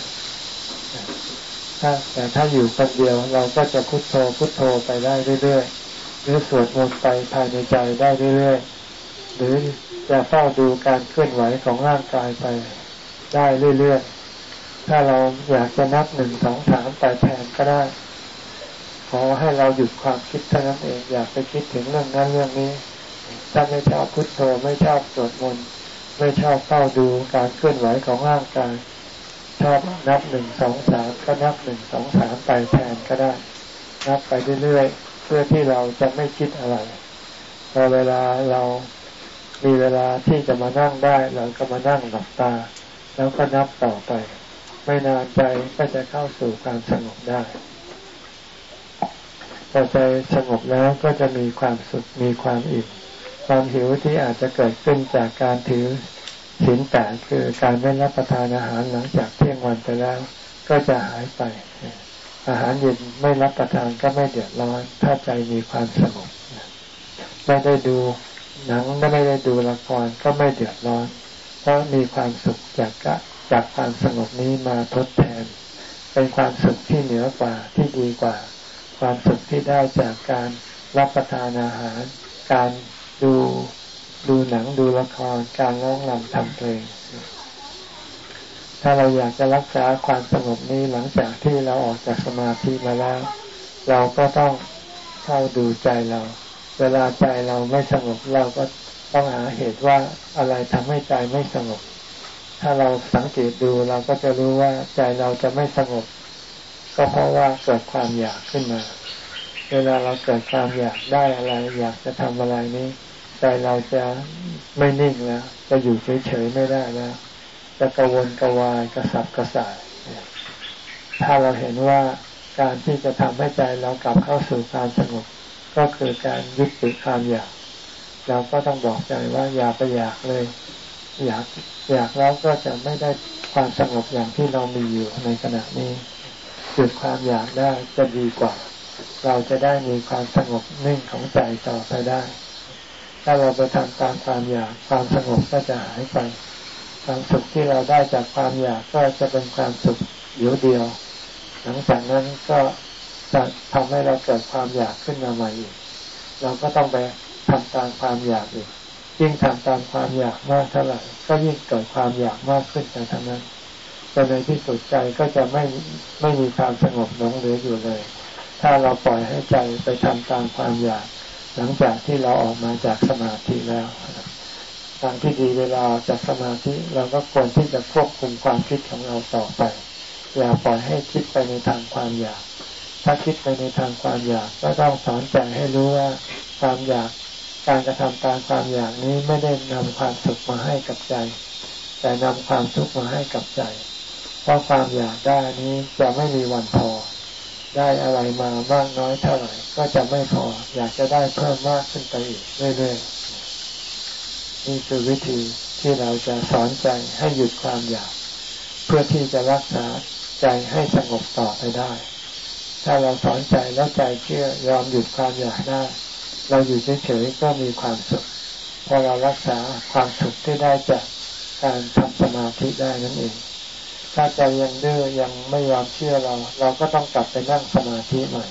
ถ้าแต่ถ้าอยู่คนเดียวเราก็จะพุโทโธพุโทโธไปได้เรื่อยๆหรือสวดมนต์ไปภายในใจได้เรื่อยๆหรือจะเฝ้าดูการเคลื่อนไหวของร่างกายไปได้เรื่อยๆถ้าเราอยากจะนับหนึ่งสองสามไปแทนก็ได้ ขอให้เราหยุดความคิดเท่านั้นเอง อย่าไปคิดถึงเรื่องนั้นเรื่องนี้ ถ้าไม่ชอบพุทโธไม่ชอบสวดมนต์ ไม่ชอบเฝ้าดูการเคลื่อนไหวของร่างกาย ชอบนับหนึ่งสองสามก็นับหนึ่งสองสามไปแทนก็ได้ นับไปเรื่อยๆ เพื่อที่เราจะไม่คิดอะไร พอเวลาเรามีเวลาที่จะมานั่งได้เราก็มานั่งหลับตา แล้วก็นับต่อไป ไม่นานใจก็จะเข้าสู่ความสงบได้พอใจสงบแล้วก็จะมีความสุขมีความอิ่ม ความหิวที่อาจจะเกิดขึ้นจากการถือศีลแปดคือการไม่รับประทานอาหารหลังจากเที่ยงวันไปแล้ว ก็จะหายไป อาหารเย็นไม่รับประทานก็ไม่เดือดร้อน ถ้าใจมีความสงบไม่ได้ดูหนังไม่ได้ดูละครก็ไม่เดือดร้อน เพราะมีความสุขจากจากความสงบนี้มาทดแทน เป็นความสุขที่เหนือกว่าที่ดีกว่า ความสุขที่ได้จากการรับประทานอาหาร การ ดูดูหนังดูละครการร้องรำทำเพลงถ้าเราอยากจะรักษาความสงบนี้หลังจากที่เราออกจากสมาธิมาแล้ว เราก็ต้องเข้าดูใจเรา เวลาใจเราไม่สงบเราก็ต้องหาเหตุว่าอะไรทำให้ใจไม่สงบ ถ้าเราสังเกตดูเราก็จะรู้ว่าใจเราจะไม่สงบ ก็เพราะว่าเกิดความอยากขึ้นมา เวลาเราเกิดความอยากได้อะไร อยากจะทำอะไรนี้ ใจเราจะไม่นิ่งแล้ว จะอยู่เฉยๆไม่ได้แล้ว จะกระวนกระวายกระสับกระส่ายถ้าเราเห็นว่าการที่จะทำให้ใจเรากลับเข้าสู่ความสงบก็คือการยุติความอยากเราก็ต้องบอกใจว่าอย่าไปอยากเลย อยากอยากแล้วก็จะไม่ได้ความสงบอย่างที่เรามีอยู่ในขณะนี้หยุดความอยากได้จะดีกว่า เราจะได้มีความสงบนิ่งของใจต่อไปได้ ถ้าเราไปทำตามความอยากความสงบก็จะหายไป ความสุขที่เราได้จากความอยากก็จะเป็นความสุขเดียวเดียว หลังจากนั้นก็จะทำให้เราเกิดความอยากขึ้นมาใหม่อีก เราก็ต้องไปทำตามความอยากอีก ยิ่งทำตามความอยากมากเท่าไหร่ก็ยิ่งเกิดความอยากมากขึ้นแต่ทั้งนั้นจนในที่สุดใจก็จะไม่ไม่มีความสงบหลงเหลืออยู่เลย ถ้าเราปล่อยให้ใจไปทำตามความอยาก หลังจากที่เราออกมาจากสมาธิแล้วทางที่ดีเวลาจากสมาธิเราก็ควรที่จะควบคุมความคิดของเราต่อไป อย่าปล่อยให้คิดไปในทางความอยาก ถ้าคิดไปในทางความอยากก็ต้องสอนใจให้รู้ว่าความอยากการกระทำตามความอยากนี้ไม่ได้นำความสุขมาให้กับใจ แต่นำความทุกข์มาให้กับใจ เพราะความอยากได้นี้จะไม่มีวันพอ ได้อะไรมามากน้อยเท่าไหร่ก็จะไม่พอ อยากจะได้เพิ่มมากขึ้นไปอีกเรื่อยๆนี่คือวิธีที่เราจะสอนใจให้หยุดความอยาก เพื่อที่จะรักษาใจให้สงบต่อไปได้ ถ้าเราสอนใจแล้วใจเชื่อยอมหยุดความอยากได้ เราอยู่เฉยๆก็มีความสุขพอเรารักษาความสุขที่ได้จากการทำสมาธิได้นั่นเอง ถ้าใจยังดื้อยังไม่ยอมเชื่อเรา เราก็ต้องกลับไปนั่งสมาธิใหม่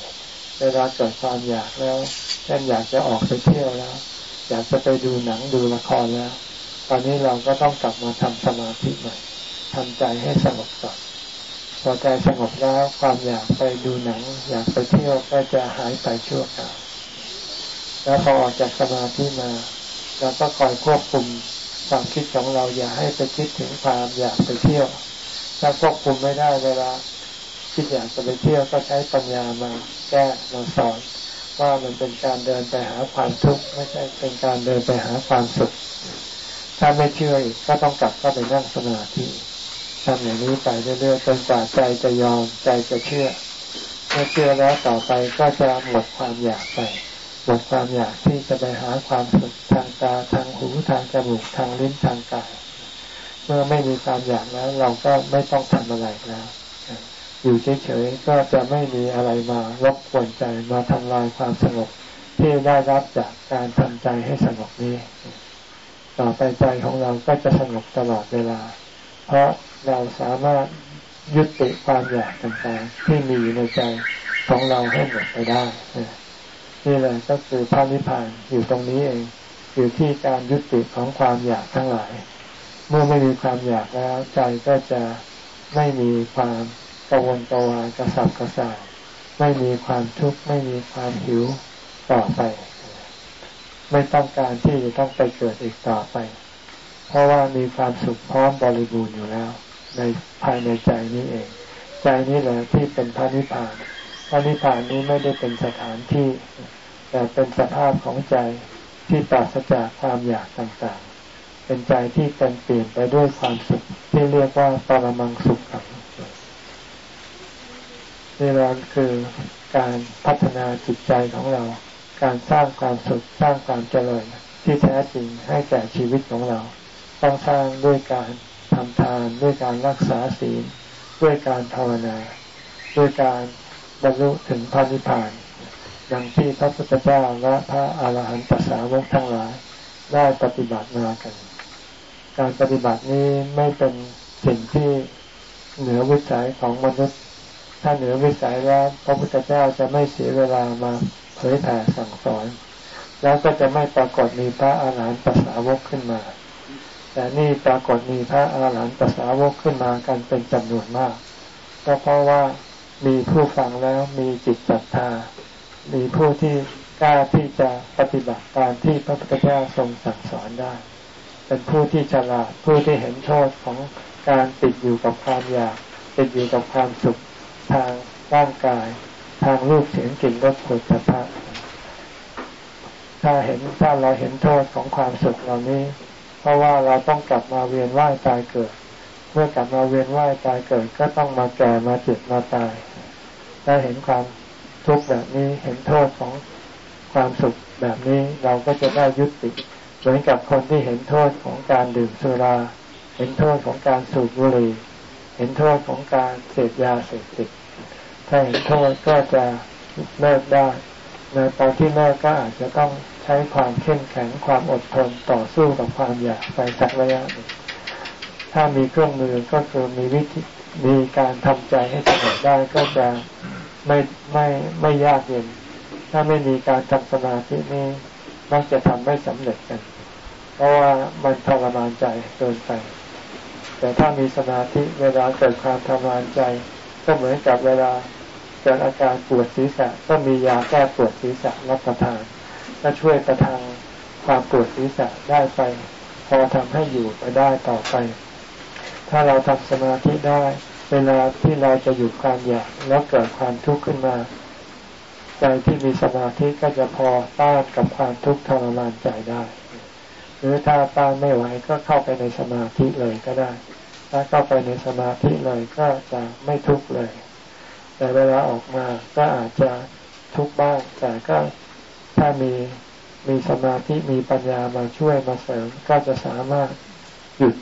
เวลาเกิดความอยากแล้วเช่นอยากจะออกไปเที่ยวแล้ว อยากจะไปดูหนังดูละครแล้ว ตอนนี้เราก็ต้องกลับมาทำสมาธิใหม่ทำใจให้สงบก่อนพอใจสงบแล้วความอยากไปดูหนัง อยากไปเที่ยวก็จะหายไปชั่วคราวแล้วพอออกจากสมาธิมาเราก็คอยควบคุมความคิดของเราอย่าให้ไปคิดถึงความอยากไปเที่ยว ถ้าควบคุมไม่ได้เวลาคิดอยากจะไปเที่ยวก็ใช้ปัญญามาแก้มาสอนว่ามันเป็นการเดินไปหาความทุกข์ไม่ใช่เป็นการเดินไปหาความสุข ถ้าไม่เชื่ออีกก็ต้องกลับเข้าไปนั่งสมาธิทำอย่างนี้ไปเรื่อยๆจนกว่าใจจะยอมใจจะเชื่อเมื่อเชื่อแล้วต่อไปก็จะหมดความอยากไปหมดความอยากที่จะไปหาความสุขทางตาทางหูทางจมูกทางลิ้นทางกาย เมื่อไม่มีความอยากแล้ว เราก็ไม่ต้องทำอะไรแล้ว อยู่เฉยๆก็จะไม่มีอะไรมารบกวนใจมาทำลายความสงบที่ได้รับจากการทำใจให้สงบนี้ ต่อไปใจของเราก็จะสงบตลอดเวลา เพราะเราสามารถยุติความอยากต่างๆ ที่มีอยู่ในใจของเราให้หมดไปได้นี่แหละก็คือพระนิพพานอยู่ตรงนี้เอง อยู่ที่การยุติของความอยากทั้งหลาย เมื่อไม่มีความอยากแล้ว ใจก็จะไม่มีความกังวลกวายกระสับกระส่ายไม่มีความทุกข์ไม่มีความหิวต่อไป ไม่ต้องการที่จะต้องไปเกิดอีกต่อไป เพราะว่ามีความสุขพร้อมบริบูรณ์อยู่แล้ว ในภายในใจนี้เอง ใจนี้แหละที่เป็นพระนิพพานพระนิพพานนี้ไม่ได้เป็นสถานที่ แต่เป็นสภาพของใจที่ปราศจากความอยากต่าง เป็นใจที่เต็มเปลี่ยนไปด้วยความสุขที่เรียกว่าปรมังสุขขังนี่แหละคือการพัฒนาจิตใจของเรา การสร้างความสุขสร้างความเจริญที่แท้จริงให้แก่ชีวิตของเรา ต้องสร้างด้วยการทำทานด้วยการรักษาศีล ด้วยการภาวนา ด้วยการบรรลุถึงพระนิพพานอย่างที่พระพุทธเจ้าและพระอาหารหันตสาวกทั้งหลายได้ปฏิบัติมากัน การปฏิบัตินี้ไม่เป็นสิ่งที่เหนือวิสัยของมนุษย์ ถ้าเหนือวิสัยแล้วพระพุทธเจ้าจะไม่เสียเวลามาเผยแผ่สั่งสอน แล้วก็จะไม่ปรากฏมีพระอาหารหันตสาวกขึ้นมา แต่นี่ปรากฏมีพระอาหารหันตสาวกขึ้นมากันเป็นจำนวนมาก ก็เพราะว่ามีผู้ฟังแล้วมีจิตศรัทธา มีผู้ที่กล้าที่จะปฏิบัติตามที่พระพุทธเจ้าทรงสั่งสอนได้ เป็นผู้ที่ฉลาดผู้ที่เห็นโทษของการติดอยู่กับความอยาก ติดอยู่กับความสุขทางร่างกาย ทางรูปเสียงกลิ่นรสผลิตภัณฑ์ถ้าเห็นถ้าเราเห็นโทษของความสุขเหล่านี้ เพราะว่าเราต้องกลับมาเวียนว่ายตายเกิด เมื่อกลับมาเวียนว่ายตายเกิด ก็ต้องมาแก่มาเจ็บมาตาย ถ้าเห็นความทุกข์แบบนี้เห็นโทษของความสุขแบบนี้เราก็จะได้ยุติ เหมือนกับคนที่เห็นโทษของการดื่มสุรา เห็นโทษของการสูบบุหรี่ เห็นโทษของการเสพยาเสพติด ถ้าเห็นโทษก็จะเลิกได้ ในตอนที่เลิกก็อาจจะต้องใช้ความเข้มแข็งความอดทนต่อสู้กับความอยากไปสักระยะหนึ่งถ้ามีเครื่องมือก็คือมีวิธีมีการทำใจให้สงบได้ก็จะไม่ไม่ไม่ยากเย็น ถ้าไม่มีการทำสมาธินี่ มักจะทำไม่สำเร็จกัน เพราะว่ามันทรมานใจเกินไป แต่ถ้ามีสมาธิเวลาเกิดความทรมานใจ ก็เหมือนกับเวลาเกิดอาการปวดศีรษะ ก็มียาแก้ปวดศีรษะรับประทานก็ช่วยประทังความปวดศีรษะได้ไป พอทำให้อยู่ไปได้ต่อไป ถ้าเราทำสมาธิได้ เวลาที่เราจะหยุดความอยากแล้วเกิดความทุกข์ขึ้นมา ใจที่มีสมาธิก็จะพอต้านกับความทุกข์ทรมานใจได้ หรือถ้าต้านไม่ไหวก็เข้าไปในสมาธิเลยก็ได้ ถ้าเข้าไปในสมาธิเลยก็จะไม่ทุกข์เลย แต่เวลาออกมาก็อาจจะทุกข์บ้าง แต่ก็ถ้ามีมีสมาธิมีปัญญามาช่วยมาเสริมก็จะสามารถหยุด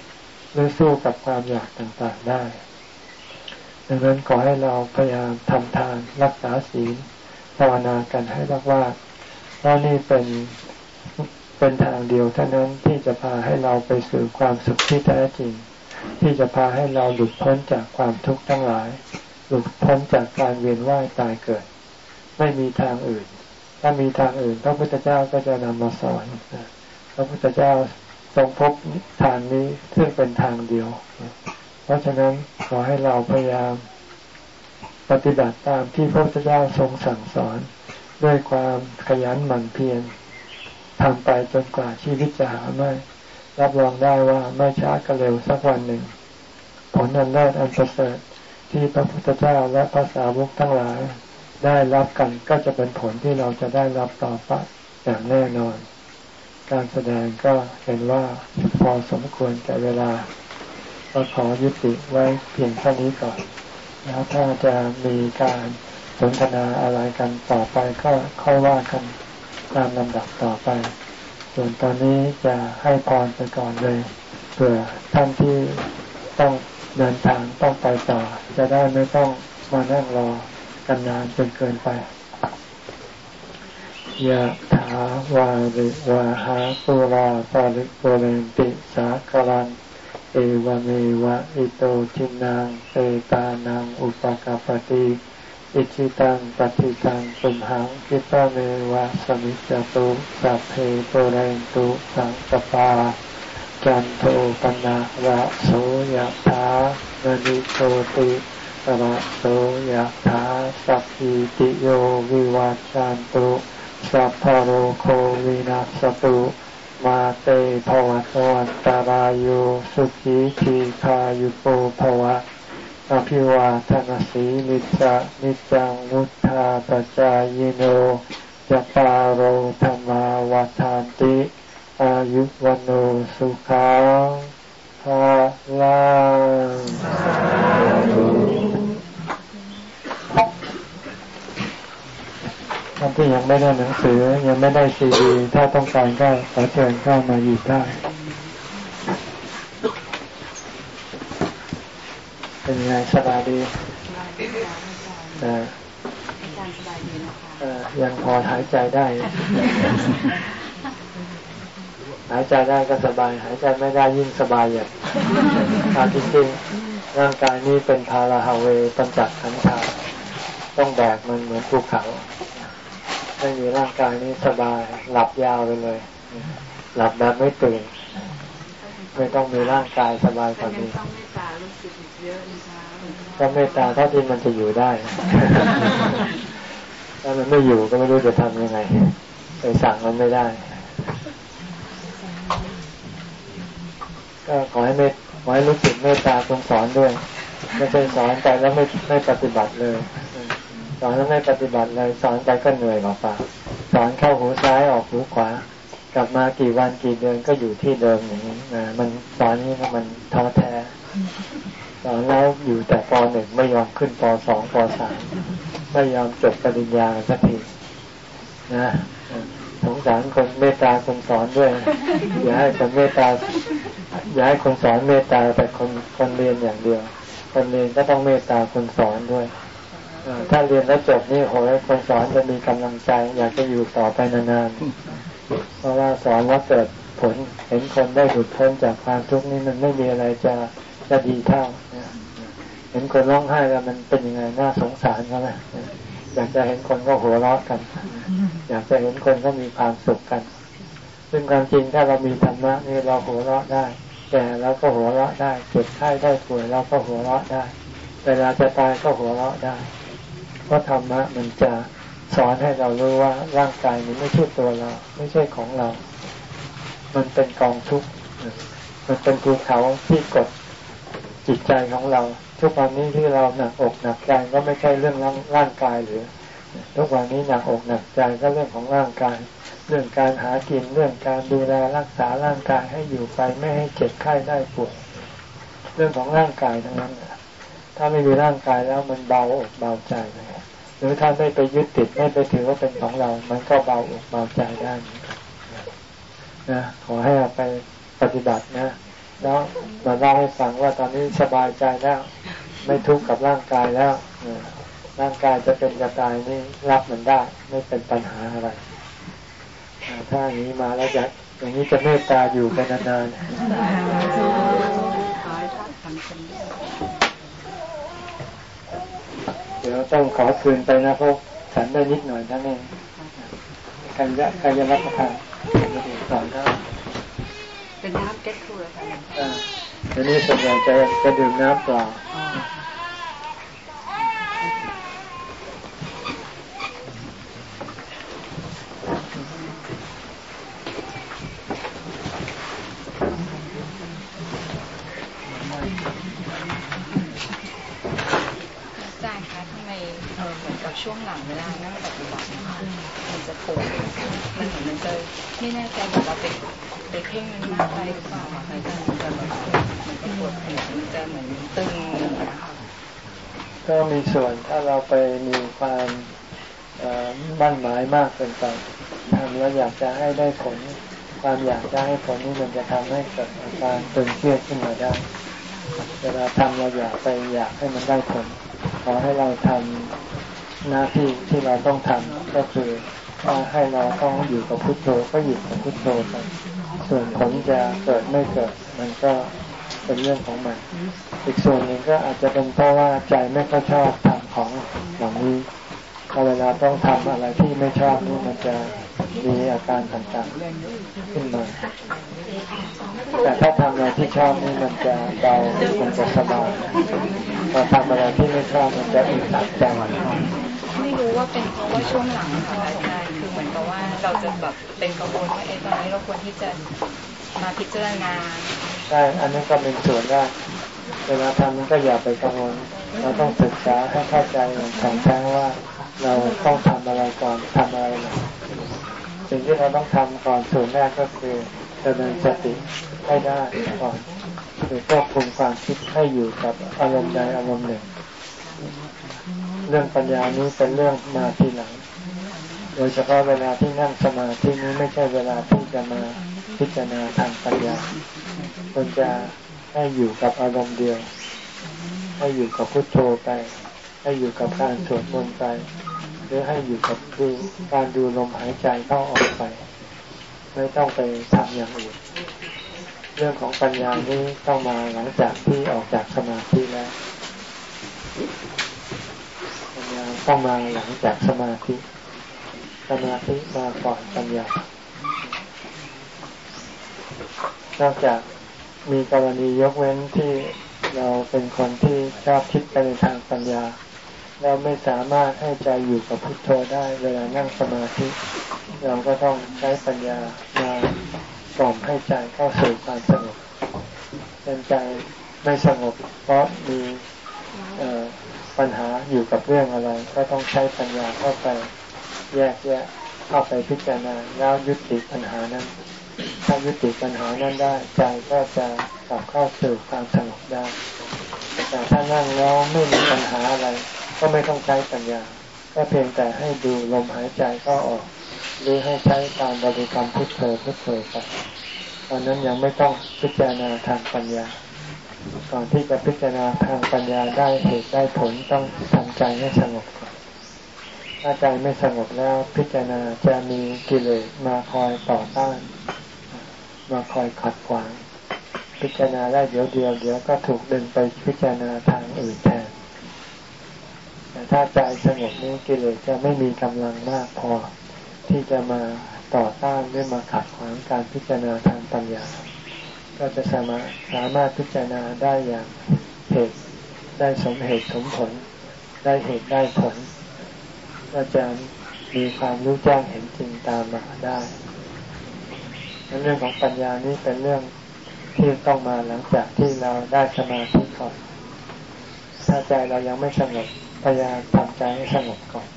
หรือสู้กับความอยากต่างๆได้ ดังนั้นขอให้เราพยายามทำทานรักษาศีล ภาวนากันให้มากๆเพราะนี่เป็นเป็นทางเดียวเท่านั้นที่จะพาให้เราไปสู่ความสุขที่แท้จริง ที่จะพาให้เราหลุดพ้นจากความทุกข์ทั้งหลาย หลุดพ้นจากการเวียนว่ายตายเกิด ไม่มีทางอื่น ถ้ามีทางอื่นพระพุทธเจ้าก็จะนำมาสอนพระพุทธเจ้าทรงพบทางนี้ซึ่งเป็นทางเดียว เพราะฉะนั้นขอให้เราพยายาม ปฏิบัติตามที่พระพุทธเจ้าทรงสั่งสอน ด้วยความขยันหมั่นเพียรทำไปจนกว่าชีวิตจะหาไม่รับรองได้ว่าไม่ช้าก็เร็วสักวันหนึ่ง ผลอันเลิศอันประเสริฐที่พระพุทธเจ้าและภาษาวกทั้งหลาย ได้รับกันก็จะเป็นผลที่เราจะได้รับต่อไปอย่างแน่นอน การแสดงก็เห็นว่าพอสมควรแก่เวลาก็ขอยุติไว้เพียงเท่านี้ก่อน แล้วถ้าจะมีการสนทนาอะไรกันต่อไปก็ค่อยว่ากันตามลำดับต่อไป ส่วนตอนนี้จะให้พรไปก่อนเลยเผื่อท่านที่ต้องเดินทางต้องไปต่อ จะได้ไม่ต้องมานั่งรอกันนานจนเกินไปยะถาวาริวาหาปุราปาริปุเรนติสากลัง เอวเมวะอิโตทินังเตตานังอุปกาปติอิชิตังปฏิตังสุมหังคิปะเมวะสมิจจตุสัพเพโตเรนตุสังกปาจันโทปนะระโสยถามณิโชติระโสยถาสัพพิติโยวิวัจจันตุสัพพโรโควินัสตุ มาเตภวัตวันตารายโยสุขีทีขายุโกภวะอภิวาทนาสีนิจานิจังวุธาปจายโนจตารโรธรรมาวาทานติ อายุวันโอสุขังภาลัง ท่านที่ยังไม่ได้หนังสือยังไม่ได้ซีดีถ้าต้องการก็ขอเชิญเข้ามาหยิบได้ เป็นไงสบายดีเออเออยังพอหายใจได้ หายใจได้ก็สบาย หายใจไม่ได้ยิ่งสบายอย่างาจริงๆร่างกายนี้เป็นพาราฮาเวปัญจขันธาต้องแบกมันเหมือนภูเขา ไม่มีร่างกายนี้สบาย หลับยาวไปเลย หลับแบบไม่ตื่น ไม่ต้องมีร่างกายสบายกว่านี้ก็เมตตาเท่าที่มันจะอยู่ได้ ถ้ามันไม่อยู่ก็ไม่รู้จะทำยังไง ไปสั่งมันไม่ได้ ก็ขอให้เมตขอให้รู้สึกเมตตารงสอนด้วย ไม่ใช่สอนไปแล้วไม่ไม่ปฏิบัติเลย สอนแล้วไม่ปฏิบัติเลยสอนไปก็เหนื่อยเปล่าสอนเข้าหูซ้ายออกหูขวา กลับมากี่วันกี่เดือนก็อยู่ที่เดิมอย่างนี้นะมันสอนนี้มันท้อแท้สอนแล้วอยู่แต่ปหนึ่งไม่ยอมขึ้นปสองปสามไม่ยอมจบปริญญาสักทีนะสงสารคนเมตตาคนสอนด้วย อย่าให้คนเมตตาอย่าให้คนสอนเมตตาแต่คนคนเรียนอย่างเดียว คนเรียนก็ต้องเมตตาคนสอนด้วย ถ้าเรียนแล้วจบนี่โหยคนสอนจะมีกำลังใจ อยากจะอยู่ต่อไปนานๆ เพราะว่าสอนแล้วเกิดผลเห็นคนได้หลุดพ้นจากความทุกข์นี่มันไม่มีอะไรจะจะดีเท่าเห็นคนร้องไห้แล้วมันเป็นยังไงน่าสงสารเขาไหมอยากจะเห็นคนก็หัวเราะกัน อยากจะเห็นคนก็มีความสุขกัน ซึ่งความจริงถ้าเรามีธรรมะนี่เราหัวเราะได้แก่เราก็หัวเราะได้เจ็บไข้ได้ป่วยเราก็หัวเราะได้ เวลาจะตายก็หัวเราะได้ เพราะธรรมะมันจะสอนให้เรารู้ว่าร่างกายนี้ไม่ใช่ตัวเรา ไม่ใช่ของเรา มันเป็นกองทุกข์มันเป็นภูเขาที่กดจิตใจของเรา ทุกวันนี้ที่เราหนักอกหนักใจก็ไม่ใช่เรื่องร่างกายหรือ ทุกวันนี้หนักอกหนักใจก็เรื่องของร่างกาย เรื่องการหากินเรื่องการดูแลรักษาร่างกายให้อยู่ไปไม่ให้เจ็บไข้ได้ป่วยเรื่องของร่างกายทั้งนั้นถ้าไม่มีร่างกายแล้วมันเบาอกเบาใจนะ รือถ้าไม่ไปยึดติดไม่ไปถือว่าเป็นของเรา มันก็เบาอกเบาใจได้นะขอให้เอาไปปฏิบัตินะแล้วมาเล่าให้ฟังว่าตอนนี้สบายใจแล้ว ไม่ทุกข์กับร่างกายแล้วร่างกายจะเป็นจะตายนี่รับมันได้ ไม่เป็นปัญหาอะไรถ้าอย่างนี้มาแล้วจะอย่างนี้จะเมตตาอยู่ไปนานๆ ดี๋ยวต้องขอคืนไปนะเพราะฉันได้นิดหน่อยท่านเองใครจะใครจะรับประทานสอนได้เป็นน้ำเก๊กทูเลยค่ะเดี๋ยวนี้ส่วนใหญ่จะจะดื่มน้ำเปล่า ช่วงหลังเวลานั่งปฏิบัตินะคะมันจะปวดมันเหมือนมันจะไม่แน่ใจว่าเราไปไปเพ่งมันมากไปหรือเปล่าค่ะอาจารย์มันจะแบบมันจะปวดหัวมันจะเหมือนตึงนะไรค่ะก็มีส่วนถ้าเราไปมีความบั้นหมายมากเกินไปทำแล้วอยากจะให้ได้ผล ความอยากจะให้ผลนี่มันจะทำให้เกิดอาการตึงเครียดขึ้นมาได้ เวลาทำเราอยากไปอยากให้มันได้ผล ขอให้เราทำ หน้าที่ที่เราต้องทำก็คือว่าให้เราต้องอยู่กับพุทโธก็อยู่กับพุทโธไปส่วนผลจะเกิดไม่เกิด มันก็เป็นเรื่องของมัน อีกส่วนหนึ่งก็อาจจะเป็นเพราะว่าใจไม่ค่อยชอบทำของอย่างนี้พอเวลาต้องทำอะไรที่ไม่ชอบนี่มันจะมีอาการต่างๆขึ้นมาแต่ถ้าทำอะไรที่ชอบนี่มันจะเบามันจะสบายพอทำอะไรที่ไม่ชอบมันจะอึดอัดใจ ไม่รู้ว่าเป็นเพราะว่าช่วงหลังค่ะอาจารคือเหมือนกับว่าเราจะแบบเป็นกังวลว่าเอ๊ะตอนนี้เราควรที่จะมาพิจารณาใช่อันนี้นก็เป็นส่วนแรกเวลาทำมันก็อย่าไปกังวล เราต้องศึกษาให้เข้าใจอย่างแข็งแรงว่าเราต้องทำอะไรก่อนทำอะไรหลังสิ่งที่เราต้องทำก่อนส่วนแรกก็คือดำเนินสติให้ได้ก่อนคือควบคุมความคิดให้อยู่กับอารมณ์ใดอารมณ์หนึ่ง เรื่องปัญญานี้เป็นเรื่องมาทีหลัง โดยเฉพาะเวลาที่นั่งสมาธินี้ไม่ใช่เวลาที่จะมาพิจารณาทางปัญญาควรจะให้อยู่กับอารมณ์เดียว ให้อยู่กับพุทโธไป ให้อยู่กับการสวดมนต์ไป หรือให้อยู่กับดูการดูลมหายใจเข้าออกไป ไม่ต้องไปทำอย่างอื่น เรื่องของปัญญานี้ต้องมาหลังจากที่ออกจากสมาธิแล้ว ต้องมาหลังจากสมาธิ สมาธิมาก่อนปัญญานอกจากมีกรณียกเว้นที่เราเป็นคนที่ชอบคิดไปในทางปัญญา เราไม่สามารถให้ใจอยู่กับพุทโธได้เวลานั่งสมาธิ เราก็ต้องใช้ปัญญามากล่อมให้ใจเข้าสู่ความสงบเป็นใจไม่สงบเพราะมี ปัญหาอยู่กับเรื่องอะไร ก็ต้องใช้ปัญญาเข้าไปแยกแยะเข้าไปพิจารณาแล้วยุติปัญหานั้นถ้ายุติปัญหานั้นได้ ใจก็จะกลับเข้าสู่ความสงบได้ แต่ถ้านั่งแล้วไม่มีปัญหาอะไร ก็ไม่ต้องใช้ปัญญา ก็เพียงแต่ให้ดูลมหายใจก็ออก หรือให้ใช้การบริกรรมพุทโธพุทโธไปตอนนั้นยังไม่ต้องพิจารณาทางปัญญา ก่อนที่จะพิจารณาทางปัญญาได้เหตุได้ผลต้องทำใจให้สงบก่อนถ้าใจไม่สงบแล้วพิจารณาจะมีกิเลสมาคอยต่อต้าน มาคอยขัดขวาง พิจารณาได้เดี๋ยวเดียวเดี๋ยวก็ถูกดึงไปพิจารณาทางอื่นแทนแต่ถ้าใจสงบนี้กิเลสจะไม่มีกำลังมากพอที่จะมาต่อต้านหรือมาขัดขวางการพิจารณาทางปัญญา ก็จะสามารถสามารถพิจารณาได้อย่างเหตุได้สมเหตุสมผล ได้เหตุได้ผล ก็จะมีความรู้แจ้งเห็นจริงตามมาได้เรื่องของปัญญานี้เป็นเรื่องที่ต้องมาหลังจากที่เราได้สมาธิก่อนถ้าใจเรายังไม่สงบพยายามทำใจให้สงบก่อน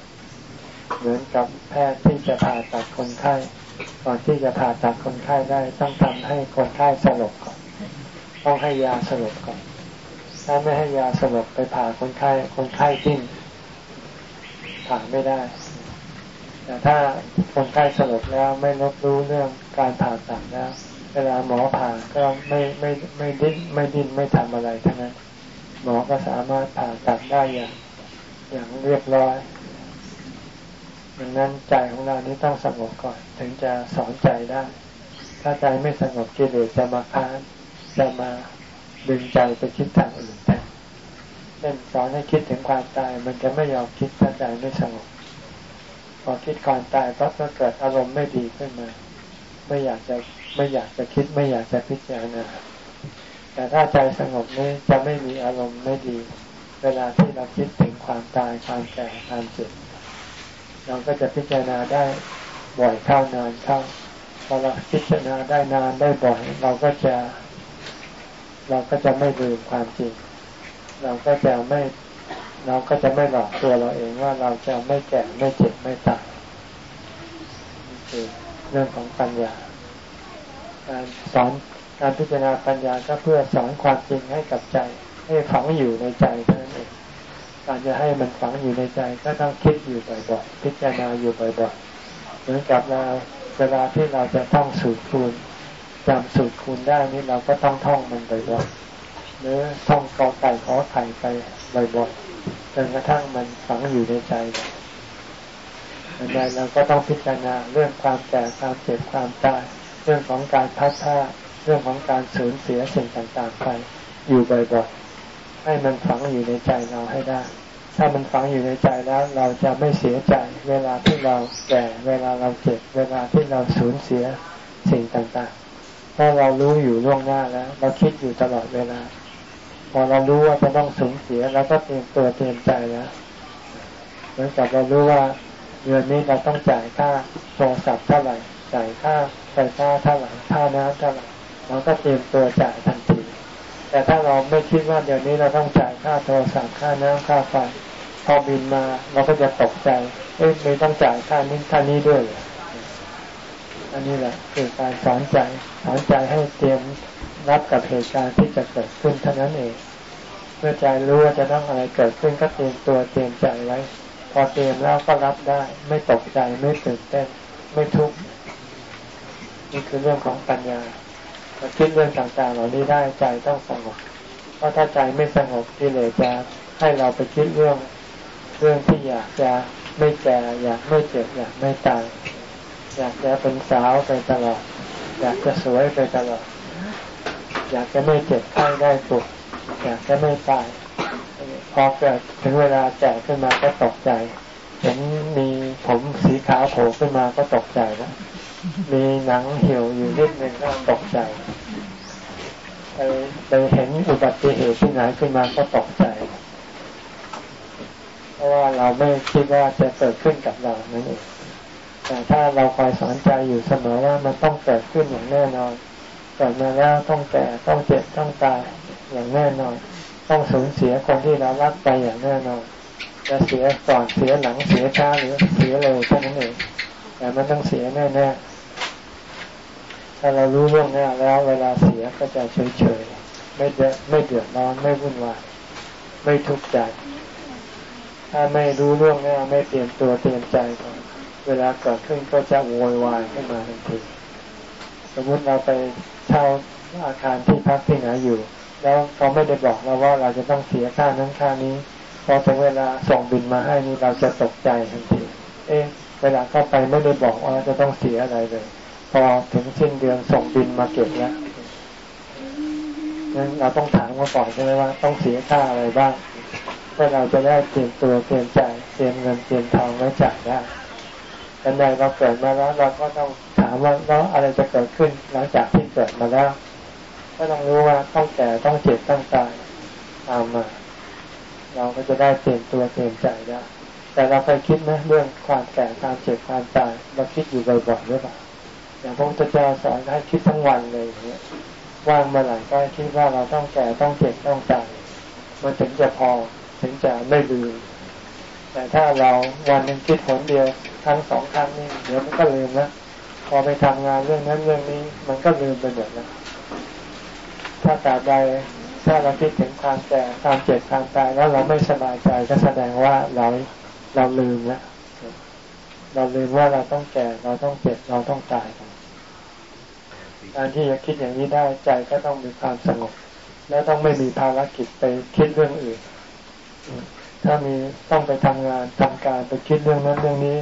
เหมือนกับแพทย์ที่จะผ่าตัดคนไข้ ก่อนที่จะผ่าตัดคนไข้ได้ต้องทำให้คนไข้สลบก่อน ต้องให้ยาสลบก่อน ถ้าไม่ให้ยาสลบไปผ่าคนไข้คนไข้ทิ้งผ่าไม่ได้ แต่ถ้าคนไข้สลบแล้วไม่รับรู้เรื่องการผ่าตัดแล้วเวลาหมอผ่าก็ไม่ไม่ไม่ดิ้นไม่ดิ้นไม่ทำอะไรทั้งนั้น หมอก็สามารถผ่าตัดได้อย่างอย่างเรียบร้อย ดังนั้นใจของเรานี้ต้องสงบก่อน ถึงจะสอนใจได้ ถ้าใจไม่สงบกิเลสจะมาค้านจะมาดึงใจไปคิดทางอื่นแทนเช่นสอนให้คิดถึงความตาย มันจะไม่ยอมคิดถ้าใจไม่สงบพอคิดก่อนตายปั๊บก็เกิดอารมณ์ไม่ดีขึ้นมา ไม่อยากจะไม่อยากจะคิดไม่อยากจะพิจารณาแต่ถ้าใจสงบนี่จะไม่มีอารมณ์ไม่ดี เวลาที่เราคิดถึงความตายความแก่ความเจ็บ เราก็จะพิจารณาได้บ่อยเข้านานเข้าพอเราพิจารณาได้นานได้บ่อย เราก็จะ เราก็จะไม่ลืมความจริง เราก็จะไม่เราก็จะไม่หลอกตัวเราเองว่าเราจะไม่แก่ไม่เจ็บไม่ตายนี่คือเรื่องของปัญญา การสอนการพิจารณาปัญญาก็เพื่อสอนความจริงให้กับใจให้ฝังอยู่ในใจเท่านั้นเอง การจะให้มันฝังอยู่ในใจก็ต้องคิดอยู่บ่อยๆพิจารณาอยู่บ่อยๆเหมือนกับเราเวลาที่เราจะท่องสูตรคูณจำสูตรคูณได้นี่เราก็ต้องท่องมันบ่อยๆหรือท่องกอไก่ขอไข่ไปบ่อยๆจนกระทั่งมันฝังอยู่ในใจดังนั้นเราก็ต้องพิจารณาเรื่องความแก่ความเจ็บความตายเรื่องของการพัดผ้าเรื่องของการสูญเสียสิ่งต่างๆไปอยู่บ่อยๆ ให้มันฝังอยู่ในใจเราให้ได้ ถ้ามันฝังอยู่ในใจแล้ว เราจะไม่เสียใจ เวลาที่เราแก่เวลาเราเจ็บ เวลาที่เราสูญเสียสิ่งต่างๆเพราะเรารู้อยู่ล่วงหน้าแล้ว เราคิดอยู่ตลอดเวลา พอเรารู้ว่าจะต้องสูญเสียเราก็เตรียมตัวเตรียมใจแล้วเหมือนกับเรารู้ว่าเดือนนี้เราต้องจ่ายค่าโทรศัพท์เท่าไหร่จ่ายค่าไฟฟ้าเท่าไหร่ค่าน้ำเท่าไหร่เราก็เตรียมตัวจ่ายทัน แต่ถ้าเราไม่คิดว่าเดี๋ยวนี้เราต้องจ่ายค่าโทรศัพท์ค่าน้ำค่าไฟพอบินมาเราก็จะตกใจเอ๊ะไม่ต้องจ่ายค่านี้ค่านี้ด้วยอันนี้แหละคือการสอนใจสอนใจให้เตรียมรับกับเหตุการณ์ที่จะเกิดขึ้นเท่านั้นเองเมื่อใจรู้ว่าจะต้องอะไรเกิดขึ้นก็เตรียมตัวเตรียมใจไว้ พอเตรียมแล้วก็รับได้ ไม่ตกใจไม่ตื่นเต้นไม่ทุกข์นี่คือเรื่องของปัญญา เราคิดเรื่องต่างๆ เหล่านี้ได้ใจต้องสงบ เพราะถ้าใจไม่สงบกิเลสจะให้เราไปคิดเรื่องเรื่องที่อยากจะไม่แก่อยากไม่เจ็บอยากไม่ตายอยากจะเป็นสาวไปตลอด อยากจะสวยไปตลอด อยากจะไม่เจ็บไข้ได้ปวดอยากจะไม่ตายพอเกิดถึงเวลาแก่ขึ้นมาก็ตกใจเห็นมีผมสีขาวโผล่ขึ้นมาก็ตกใจแล้ว มีหนังเหี่ยวอยู่นิดนึงก็ตกใจไปไปเห็นอุบัติเหตุที่ไหนขึ้นมาก็ตกใจ เพราะว่าเราไม่คิดว่าจะเกิดขึ้นกับเรานั่นเองแต่ถ้าเราคอยสอนใจอยู่เสมอว่ามันต้องเกิดขึ้นอย่างแน่นอนเกิดมาแล้วต้องแก่ต้องเจ็บต้องตายอย่างแน่นอน ต้องสูญเสียคนที่เรารักไปอย่างแน่นอนจะเสียก่อนเสียหลังเสียช้าหรือเสียเร็วเท่านั้นเองแต่มันต้องเสียแน่ๆถ้าเรารู้ล่วงหน้าแล้วเวลาเสียก็จะเฉยๆไม่เดือดไม่เดือดร้อนไม่วุ่นวายไม่ทุกข์ใจถ้าไม่รู้ล่วงหน้าไม่เตรียมตัวเตรียมใจก่อนเวลาเกิดขึ้นก็จะโวยวายขึ้นมาทันทีสมมติเราไปเช่าอาคารที่พักที่ไหนอยู่ แล้วเขาไม่ได้บอกเราว่าเราจะต้องเสียค่านั้นค่านี้พอถึงเวลาส่งบินมาให้นี่เราจะตกใจทันที เอ๊ะ เวลาเข้าไปไม่ได้บอกว่าจะต้องเสียอะไรเลย พอถึงสิ้นเดือนส่งบินมาเก็บแล้วนั้นเราต้องถามว่าก่อนใช่ไหมว่า ต้องเสียค่าอะไรบ้างเพื่อเราจะได้เตรียมตัวเตรียมใจเตรียมเงินเตรียมทองไว้จ่ายได้แต่ใดเราเกิดมาแล้วเราก็ต้องถามว่าแล้วอะไรจะเกิดขึ้นหลังจากที่เกิดมาแล้วก็ต้องรู้ว่าต้องแก่ต้องเจ็บต้องตายตามมา เราก็จะได้เตรียมตัวเตรียมใจได้แต่เราเคยคิดไหมเรื่องความแก่ความเจ็บความตายเราคิดอยู่บ่อยๆหรือเปล่า อย่างพระพุทธเจ้าสอนให้คิดทั้งวันเลยเงี้ยว่างเมื่อไหร่ก็คิดว่าเราต้องแก่ต้องเจ็บต้องตายมันถึงจะพอถึงจะไม่ลืมแต่ถ้าเราวันหนึ่งคิดผลเดียวครั้งสองครั้งนี่เดี๋ยวมันก็ลืมแล้วพอไปทำงานเรื่องนั้นเรื่องนี้ มันก็ลืมไปหมดแล้วถ้าตาใดถ้าเราคิดถึงความแก่ความเจ็บความตายแล้วเราไม่สบายใจก็แสดงว่าเราเราลืมแล้วเราลืมว่าเราต้องแก่เราต้องเจ็บเราต้องตาย การที่จะคิดอย่างนี้ได้ใจก็ต้องมีความสงบ แล้วต้องไม่มีภารกิจไปคิดเรื่องอื่น ถ้ามีต้องไปทำงานทำการไปคิดเรื่องนั้นเรื่องนี้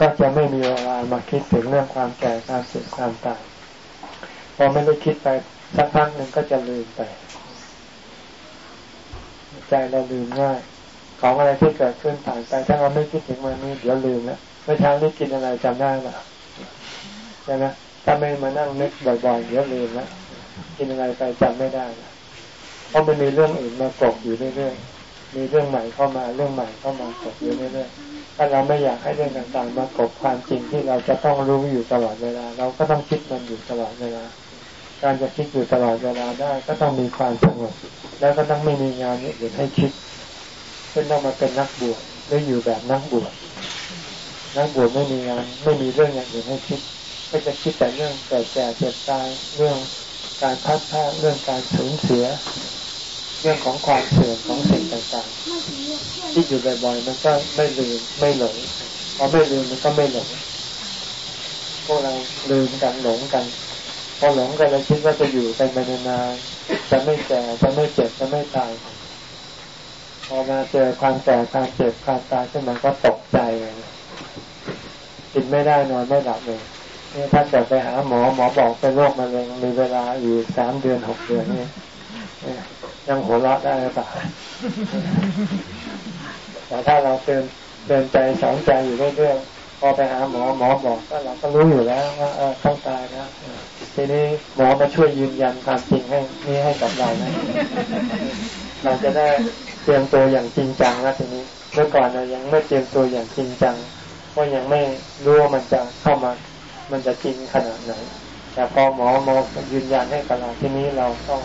ก็จะไม่มีเวลามาคิดถึงเรื่องความแก่ความเจ็บความตายพอไม่ได้คิดไปสักพักหนึ่งก็จะลืมไป ใจเราลืมง่ายของอะไรที่เกิดขึ้นผ่านไปถ้าเราไม่คิดถึงมันนี้เดี๋ยวลืมแล้วเมื่อเช้านี้กินอะไรจำได้หรือใช่ไหม ถ้าไม่มานั่งนึกบ่อยๆเดี๋ยวลืมแล้วกินอะไรไปจำไม่ได้เพราะมันมีเรื่องอื่นมากบอยู่เรื่อยๆมีเรื่องใหม่เข้ามาเรื่องใหม่เข้ามากบอยู่เรื่อยๆถ้าเราไม่อยากให้เรื่องต่างๆมากบความจริงที่เราจะต้องรู้อยู่ตลอดเวลา เราก็ต้องคิดมันอยู่ตลอดเวลา การจะคิดอยู่ตลอดเวลาได้ ก็ต้องมีความสงบแล้วก็ต้องไม่มีงานอื่นให้คิดเช่นต้องมาเป็นนักบวชหรืออยู่แบบนักบวชนักบวชไม่มีงานไม่มีเรื่องอย่างอื่นให้คิด ก็จะคิดแต่เรื่องเกิดแก่เจ็บตายเรื่องการพัดพาเรื่องการสูญเสีย เรื่องของความเสื่อมของสิ่งต่างๆ ที่อยู่บ่อยๆมันก็ไม่ลืมไม่หลงพอไม่ลืมมันก็ไม่หลงพวกเราลืมกันหลงกันพอหลงกันเราคิดว่าจะอยู่กันไปนานๆจะไม่แก่จะไม่เจ็บจะไม่ตายพอมาเจอความแก่ความเจ็บความตายขึ้นมาก็ตกใจเลยกินไม่ได้นอนไม่หลับเลย นี่ถ้าเกิดไปหาหมอหมอบอกเป็นโรคมะเร็งมีเวลาอยู่สามเดือนหกเดือนนี่ยังหัวเราะได้หรือเปล่าแต่ถ้าเราเตือนเตือนใจสอนใจอยู่เรื่อยๆพอไปหาหมอหมอบอกก็เราก็รู้อยู่แล้วว่าเออต้องตายนะทีนี้หมอมาช่วยยืนยันความจริงให้นี่ให้กับเรานะเราจะได้เตรียมตัวอย่างจริงจังแล้วทีนี้เมื่อก่อนเรายังไม่เตรียมตัวอย่างจริงจังเพราะยังไม่รู้ว่ามันจะเข้ามา มันจะจริงขนาดไหนแต่พอหมอมอยืนยันให้กับเราทีนี้เราต้อง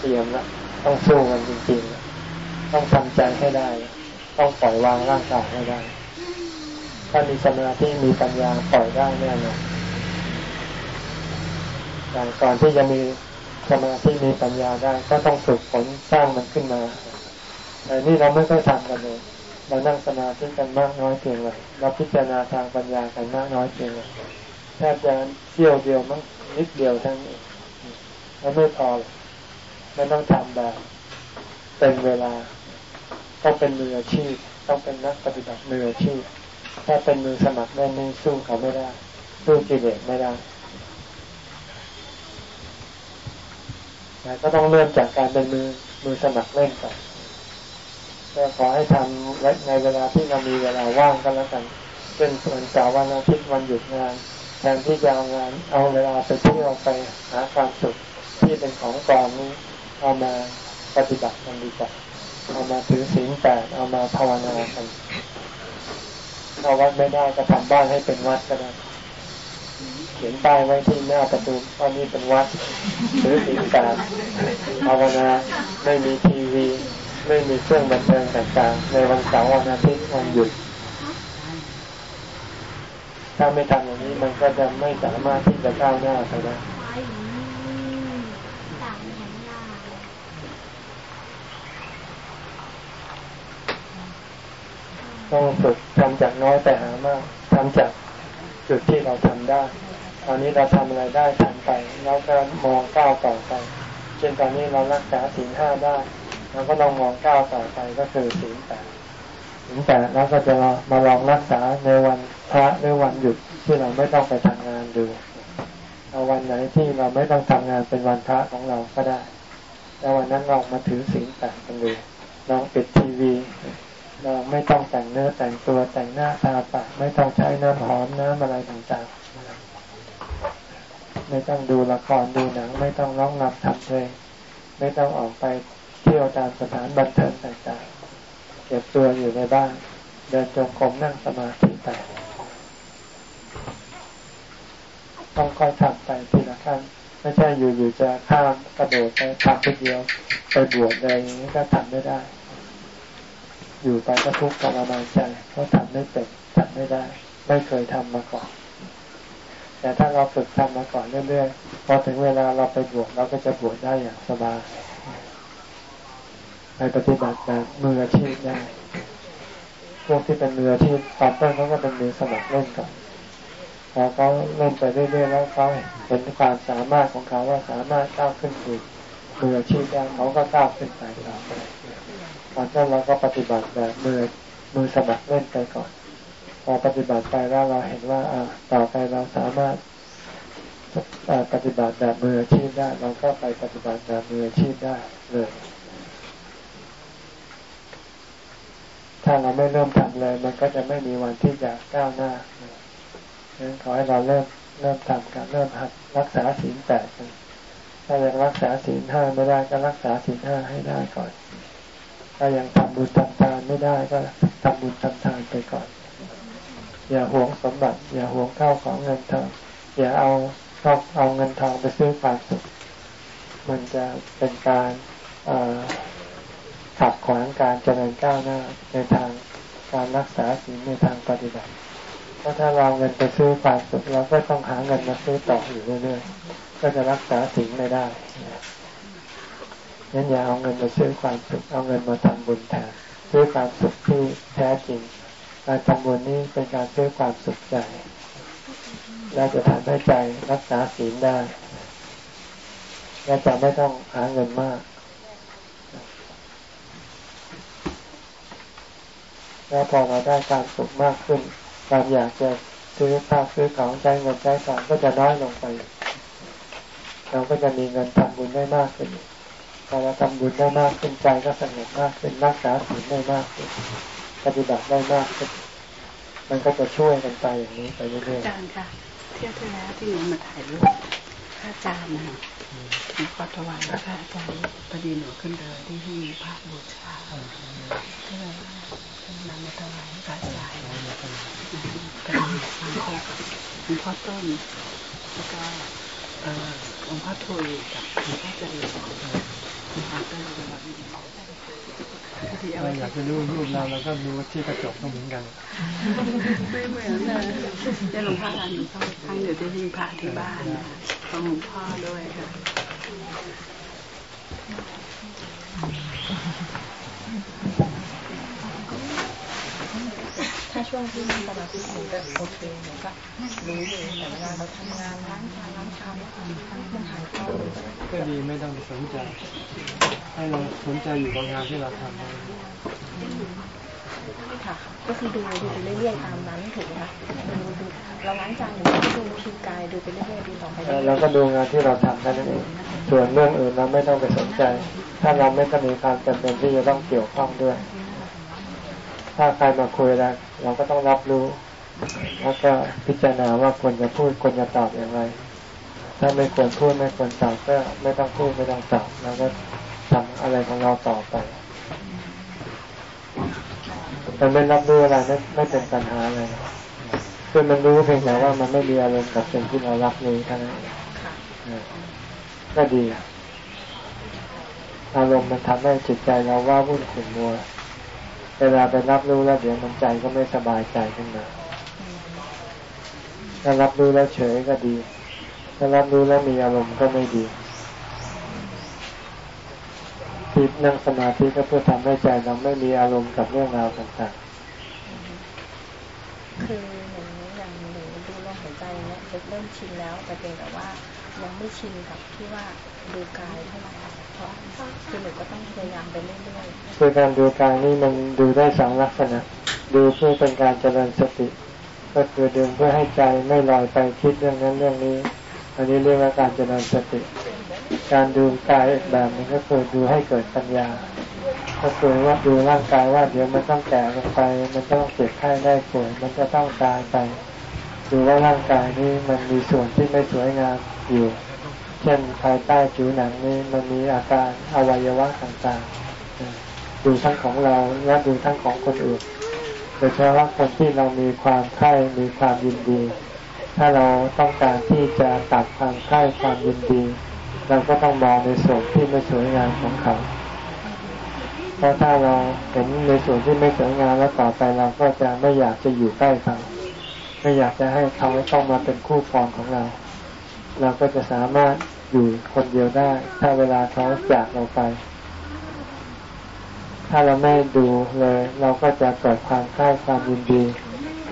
เตรียมละต้องสู้มันจริงๆ ต้องทำใจให้ได้ ต้องปล่อยวางร่างกายให้ได้ ถ้ามีสมาธิมีปัญญาปล่อยได้แน่นอนแต่ก่อนที่จะมีสมาธิมีปัญญาได้ ก็ต้องฝึกฝนสร้างมันขึ้นมาแต่นี่เราไม่ค่อยทำกันเลยเรานั่งสมาธิกันมากน้อยเพียงไรเราพิจารณาทางปัญญากันมากน้อยเพียงไร ทบจะเที่ยวเดียวมั้งนิดเดียวทั้งนี้แล้วไม่พอไม่ต้องทำแบบเป็นเวลา ต้องเป็นมืออาชีพ ต้องเป็นนักปฏิบัติมืออาชีพ ถ้าเป็นมือสมัครได้ไม่สู้เขาไม่ได้ สู้กิเลสไม่ได้ก็ต้องเริ่มจากการเป็นมือมือสมัครเล่นก่อนก็ขอให้ทำในเวลาที่เรามีเวลาว่างก็แล้วกันเป็นส่วนเสาร์วันอาทิตย์วันหยุดงาน แทนที่จะเอางานเอาเวลาไปเที่ยวไปหาความสุขที่เป็นของกองนี้เอามาปฏิบัติกันดีกว่าเอามาถือศีลแปดเอามาภาวนากันเอาวัดไม่ได้ก็ทำบ้านให้เป็นวัดก็ได้เขียนป้ายไว้ที่หน้าประตูว่านี้เป็นวัดถือศีลแปดภาวนาไม่มีทีวี ไม่มีเครื่องบันเทิงต่างๆ ในวันเสาร์วันอาทิตย์วันหยุด ถ้าไม่ทำอย่างนี้มันก็จะไม่สามารถที่จะก้าวหน้าไปได้ต้องฝึกทำจากน้อยแต่หามากทำจากจุดที่เราทำได้ตอนนี้เราทำอะไรได้ทำไป แล้วก็มองก้าวต่อไปเช่นตอนนี้เรารักษาศีลห้าได้เราก็ต้องมองก้าวต่อไปก็คือศีลแปด แปดแล้วก็จะมาลองรักษาในวันพระหรือวันหยุดที่เราไม่ต้องไปทำงานดูเอาวันไหนที่เราไม่ต้องทำงานเป็นวันพระของเราก็ได้แล้ววันนั้นลองมาถือศีลแปดกันดูลองปิดทีวีเราไม่ต้องแต่งเนื้อแต่งตัวแต่งหน้าทาปากไม่ต้องใช้น้ำหอมน้ำอะไรต่างๆ ไม่ต้องดูละครดูหนัง ไม่ต้องร้องรำทำเพลง ไม่ต้องออกไปเที่ยวตามสถานบันเทิงต่างๆ ก็บตัวอยู่ในบ้าน เดินจงกรมนั่งสมาธิไปต้องค่อยทำไปทีละขั้นไม่ใช่อยู่ๆจะข้ามกระโดดไปทำคนเดียวไปบวชอะไรอย่างนี้ก็ทำไม่ได้ อยู่ไปก็ทุกข์ทรมานใจเพราะทำไม่เป็นทำไม่ได้ ไม่เคยทำมาก่อน แต่ถ้าเราฝึกทำมาก่อนเรื่อยๆพอถึงเวลาเราไปบวชเราก็จะบวชได้อย่างสบาย ไปปฏิบัติแบบมืออาชีพได้พวกที่เป็นมืออาชีพตอนต้นเขาก็เป็นมือสมัครเล่นก่อนพอเขาเล่นไปเรื่อยๆแล้วเขาเห็นความสามารถของเขาว่าสามารถก้าวขึ้นสู่มืออาชีพได้เขาก็ก้าวขึ้นไปต่อไปตอนต้นเราก็ปฏิบัติแบบมือมือสมัครเล่นไปก่อน พอปฏิบัติไปแล้วเราเห็นว่าอ่าต่อไปเราสามารถปฏิบัติแบบมืออาชีพได้เราก็ไปปฏิบัติแบบมืออาชีพได้เลยาเราไม่เริ่มทำเลย มันก็จะไม่มีวันที่จะก้าวหน้าดังนั้นขอให้เราเริ่มเริ่มทำกันเริ่มหัดรักษาศีลแปดกันถ้ายังรักษาศีลห้าไม่ได้ก็รักษาศีลห้าให้ได้ก่อน ถ้ายังทำบุญทำทานไม่ได้ก็ทำบุญทำทานไปก่อน อย่าหวงสมบัติ อย่าหวงข้าวของเงินทองอย่าเอาเอาเอาเงินทองไปซื้อความสุข มันจะเป็นการ ขัดขวางการเจริญก้าวหน้าในทางการรักษาศีลในทางปฏิบัติเพราะถ้าเราเงินไปซื้อความสุขเราก็ต้องหาเงินมาซื้อต่ออยู่เรื่อยๆก็จะรักษาศีลไม่ได้งั้นอย่าเอาเงินมาซื้อความสุขเอาเงินมาทำบุญแทนซื้อความสุขที่แท้จริง การทำบุญนี้เป็นการซื้อความสุขใจและจะทำให้ใจรักษาศีลได้และจะไม่ต้องหาเงินมาก แล้วพอเราได้การสุขมากขึ้นความอยากจะซื้อข้าวซื้อของใจเงินใจของก็จะน้อยลงไป เราก็จะมีเงินทำบุญได้มากขึ้นพอเราทำบุญได้มากขึ้นใจก็สงบมากขึ้นรักษาศีลได้มากขึ้นปฏิบัติได้มากขึ้นมันก็จะช่วยกันไปอย่างนี้ไปเรื่อยๆอาจารย์ค่ะเที่ยวที่แล้วที่หนูมาถ่ายรูปพระอาจารย์นะหนูขอถวายพระอาจารย์พอดีหนูขึ้นเดินที่ที่มีพระบูชาก็เลย ถวายพระอาจารย์เป็นสังฆหลวงพ่อต้นแล้วก็หลวงพ่อทุยกับหลวงพ่อเจริญหลวงพ่อต้นเราอยากจะดูรูปเราเราก็ดูที่กระจกก็เหมือนกันไม่เหมือนเลยจ้หลวงพ่อร้านหนูต้องทั้งอยู่ที่ที่พระที่บ้านของหลวงพ่อด้วยค่ะ ถ้าช่วงที่มีสมาธิหนูก็โอเคหนูก็รู้อยู่แต่เวลาเราทำงานล้างจานล้างชามมันหายไปก็ดีไม่ต้องสนใจ ให้เราสนใจอยู่กับงานที่เราทำค่ะ ก็คือดูดูไปเรื่อยๆตามนั้นถูกไหมคะดูดูเราล้างจานอยู่ก็ดูคิวกายดูไปเรื่อยๆดูต่อไปเราก็ดูงานที่เราทำแค่นั้นเองส่วนเรื่องอื่นเราไม่ต้องไปสนใจ ถ้าเราไม่ต้องมีความจำเป็นที่จะต้องเกี่ยวข้องด้วย ถ้าใครมาคุยอะไรเราก็ต้องรับรู้ แล้วก็พิจารณาว่าควรจะพูดควรจะตอบอย่างไร ถ้าไม่ควรพูดไม่ควรตอบก็ไม่ต้องพูดไม่ต้องตอบแล้วก็ทำอะไรของเราต่อไปแต่ไม่รับรู้อะไรไม่ไม่เป็นปัญหาอะไรคือมันรู้เพียงแต่ว่ามันไม่มีอารมณ์กับสิ่งที่เรารับรู้เท่านั้นก็ดีอารมณ์มันทำให้จิตใจเราว่าวุ่นขุ่นมัว เวลาไปรับรู้แล้วเดี๋ยวมันใจก็ไม่สบายใจขึ้นมาถ้ารับรู้แล้วเฉยก็ดี ถ้ารับรู้แล้วมีอารมณ์ก็ไม่ดีที่นั่งสมาธิก็เพื่อทำให้ใจเราไม่มีอารมณ์กับเรื่องราวต่างๆ คือเหมือนอย่างหนูดูลมหายใจเนี่ยเริ่มชินแล้วแต่เพียงแต่ว่ายังไม่ชินกับที่ว่าดูกายเท่าไหร่เพราะ คือหนูก็ต้องพยายามไปเรื่อยๆคือการดูกายนี่มันดูได้สองลักษณะ ดูเพื่อเป็นการเจริญสติ ก็คือดึงเพื่อให้ใจไม่ลอยไปคิดเรื่องนั้นเรื่องนี้ อันนี้เรียกว่าการเจริญสติ การดูกายอีกแบบนึงก็คือดูให้เกิดปัญญา ก็คือว่าดูร่างกายว่าเดี๋ยวมันต้องแก่ลงไป มันต้องเจ็บไข้ได้ป่วยมันจะต้องตายไปดูว่าร่างกายนี้มันมีส่วนที่ไม่สวยงามอยู่ เช่นภายใต้ผิวหนังนี้มันมีอาการอวัยวะต่างๆ ดูทั้งของเราและดูทั้งของคนอื่น โดยเฉพาะคนที่เรามีความใคร่มีความยินดี ถ้าเราต้องการที่จะตัดความใคร่ความยินดี เราก็ต้องมองในส่วนที่ไม่สวยงามของเขา เพราะถ้าเราเห็นในส่วนที่ไม่สวยงามแล้วต่อไปเราก็จะไม่อยากจะอยู่ใกล้เขาไม่อยากจะให้เขาต้องมาเป็นคู่ครองของเรา เราก็จะสามารถอยู่คนเดียวได้ ถ้าเวลาเขาจากเราไป ถ้าเราไม่ดูเลย เราก็จะเกิดความใกล้ความยินดี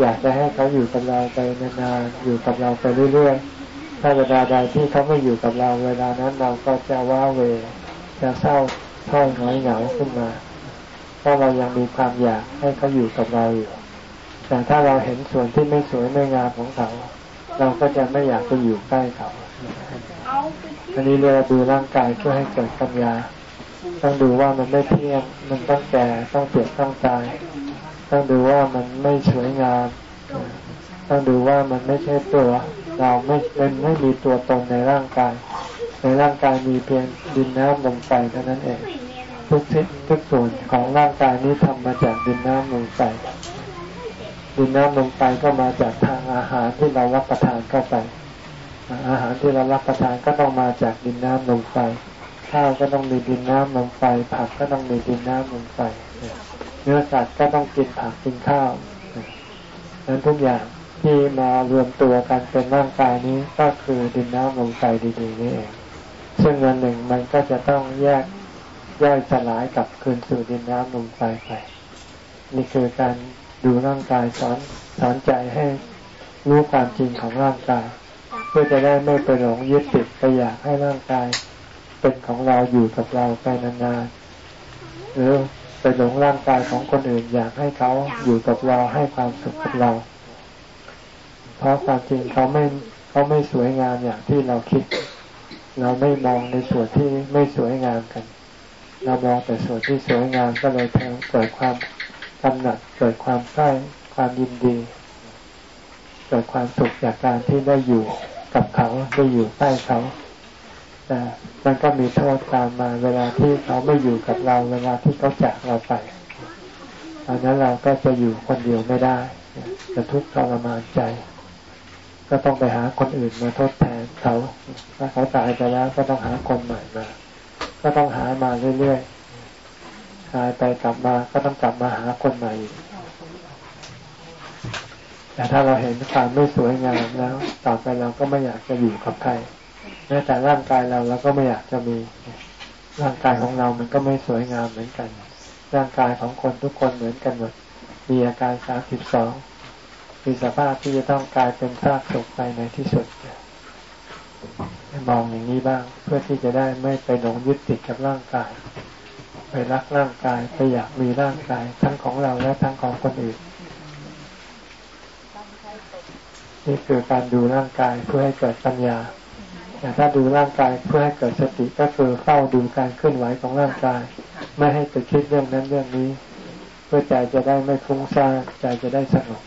อยากจะให้เขาอยู่กับเราไปนานๆอยู่กับเราไปเรื่อยๆถ้าเวลาใดที่เขาไม่อยู่กับเรา เวลานั้นเราก็จะว้าเวจะเศร้าท้อยน้อยเหงาขึ้นมาเพราะเรายังมีความอยากให้เขาอยู่กับเราอยู่แต่ถ้าเราเห็นส่วนที่ไม่สวยไม่งามของเขา เราก็จะไม่อยากไปอยู่ใกล้เขาอันนี้เรียกดูร่างกายเพื่อให้เกิดปัญญา ต้องดูว่ามันไม่เที่ยง มันต้องแก่ ต้องเจ็บต้องตาย ต้องดูว่ามันไม่สวยงาม ต้องดูว่ามันไม่ใช่ตัว เราไม่เป็นไม่มีตัวตนในร่างกาย ในร่างกายมีเพียงดินน้ำลมไฟเท่านั้นเอง ทุกทิศทุกส่วนของร่างกายนี้ทำมาจากดินน้ำลมไฟ ดินน้ำลมไฟก็มาจากทางอาหารที่เรารับประทานเข้าไป อาหารที่เรารับประทานก็ต้องมาจากดินน้ำลมไฟ ข้าวก็ต้องมีดินน้ำลมไฟ ผักก็ต้องมีดินน้ำลมไฟ เนื้อสัตว์ก็ต้องกินผักกินข้าวนั้นทุกอย่างที่มารวมตัวกันเป็นร่างกายนี้ก็คือดินน้ำลมไฟดีๆนี่เองซึ่งวันหนึ่งมันก็จะต้องแยกย่อยสลายกลับคืนสู่ดินน้ำลมไฟไป นี่คือการ ดูร่างกายสอนสอนใจให้รู้ความจริงของร่างกาย เพื่อจะได้ไม่ไปหลงยึดติดไปอยากให้ร่างกาย เป็นของเราอยู่กับเราไปนานๆหรือไปหลงร่างกายของคนอื่นอยากให้เขาอยู่กับเราให้ความสุขกับเรา เพราะความจริงเขาไม่เขาไม่สวยงามอย่างที่เราคิด เราไม่มองในส่วนที่ไม่สวยงามกัน เรามองแต่ส่วนที่สวยงามก็เลยเกิดความ กำหนัดเกิดความใกล้ความยินดี เกิดความสุขจากการที่ได้อยู่กับเขาได้อยู่ใกล้เขาแต่มันก็มีโทษตามมาเวลาที่เขาไม่อยู่กับเรา เวลาที่เขาจากเราไปตอนนั้นเราก็จะอยู่คนเดียวไม่ได้จะทุกข์ทรมานใจ ก็ต้องไปหาคนอื่นมาทดแทนเขาถ้าเขาตายไปแล้วก็ต้องหาคนใหม่มา ก็ต้องหามาเรื่อยๆ ตายไปกลับมาก็ต้องกลับมาหาคนใหม่แต่ถ้าเราเห็นความไม่สวยงามแล้ว ต่อไปเราก็ไม่อยากจะอยู่กับใครแม้แต่ร่างกายเราเราก็ไม่อยากจะมี ร่างกายของเรามันก็ไม่สวยงามเหมือนกัน ร่างกายของคนทุกคนเหมือนกันหมด มีอาการสามสิบสองมีสภาพที่จะต้องกลายเป็นซากศพไปในที่สุดมองอย่างนี้บ้าง เพื่อที่จะได้ไม่ไปหลงยึดติดกับร่างกาย ไปรักร่างกายไปอยากมีร่างกายทั้งของเราและทั้งของคนอื่น นี่คือการดูร่างกายเพื่อให้เกิดปัญญาแต่ถ้าดูร่างกายเพื่อให้เกิดสติก็คือเฝ้าดูการเคลื่อนไหวของร่างกาย ไม่ให้ไปคิดเรื่องนั้นเรื่องนี้ เพื่อใจจะได้ไม่ฟุ้งซ่านใจจะได้สงบ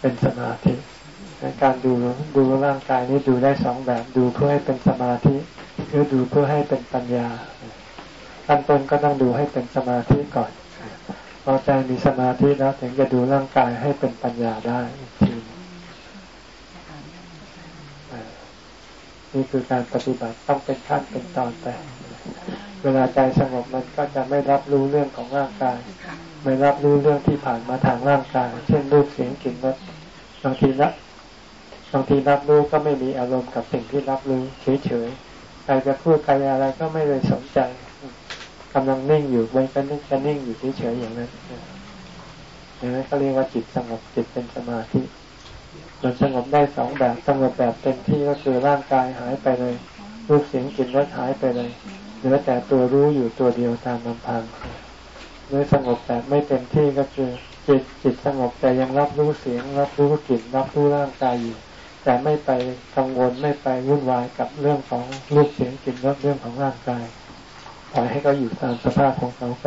เป็นสมาธิการดูดูร่างกายนี้ดูได้สองแบบดูเพื่อให้เป็นสมาธิหรือดูเพื่อให้เป็นปัญญา ขั้นต้นก็ต้องดูให้เป็นสมาธิก่อนพอใจมีสมาธิแล้วถึงจะดูร่างกายให้เป็นปัญญาได้อีกทีนี่คือการปฏิบัติต้องเป็นขั้นเป็นตอนไป เวลาใจสงบมันก็จะไม่รับรู้เรื่องของร่างกาย ไม่รับรู้เรื่องที่ผ่านมาทางร่างกาย เช่นรูปเสียงกลิ่นรสบางทีละบางทีรับรู้ก็ไม่มีอารมณ์กับสิ่งที่รับรู้เฉยๆใครจะพูดใครอะไรก็ไม่เลยสนใจ กำลังนิ่งอยู่มันก็นิ่งจะนิ่งอยู่เฉยๆอย่างนั้นอย่างนั้นก็เรียกว่าจิตสงบจิตเป็นสมาธิมันสงบได้สองแบบสงบแบบเต็มที่ก็คือร่างกายหายไปเลยรูปเสียงกลิ่นรสหายไปเลยเหลือแต่ตัวรู้อยู่ตัวเดียวตามลำพังหรือสงบแบบไม่เต็มที่ก็คือจิตจิตสงบแต่ยังรับรู้เสียง รับรู้กลิ่นรับรู้ร่างกายอยู่แต่ไม่ไปกังวลไม่ไปวุ่นวายกับเรื่องของรูปเสียงกลิ่นรสเรื่องของร่างกาย ล่อยให้เขาอยู่ตามสภาพของเขาไป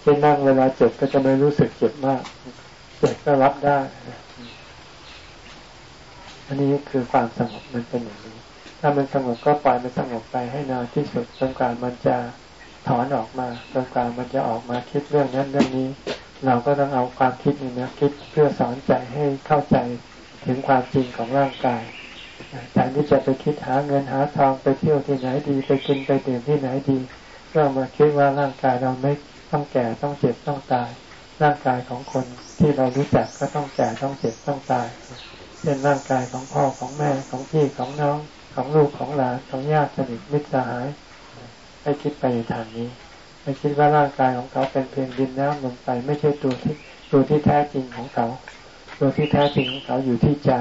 เช่นนั่งเวลาเจ็บก็จะไม่รู้สึกเจ็บมาก เจ็บก็รับได้ อันนี้คือความสงบมันเป็นอย่างนี้ ถ้ามันสงบก็ปล่อยมันสงบไปให้นานที่สุดจนกว่ามันจะถอนออกมาจนกว่ามันจะออกมาคิดเรื่องนั้นเรื่องนี้ เราก็ต้องเอาความคิดนี้นะคิดเพื่อสอนใจให้เข้าใจถึงความจริงของร่างกาย แทนที่จะไปคิดหาเงินหาทองไปเที่ยวที่ไหนดี ไปกินไปดื่มที่ไหนดีก็มาคิดว่าร่างกายเราไม่ต้องแก่ต้องเจ็บต้องตาย ร่างกายของคนที่เรารู้จักก็ต้องแก่ต้องเจ็บต้องตายเช่นร่างกายของพ่อของแม่ของพี่ของน้องของลูกของหลานของญาติสนิทมิตรสหายให้คิดไปในทางนี้ไปคิดว่าร่างกายของเขาเป็นเพียงดินน้ำลมไฟไม่ใช่ตัวที่ตัวที่แท้จริงของเขา ตัวที่แท้จริงของเขาอยู่ที่ใจ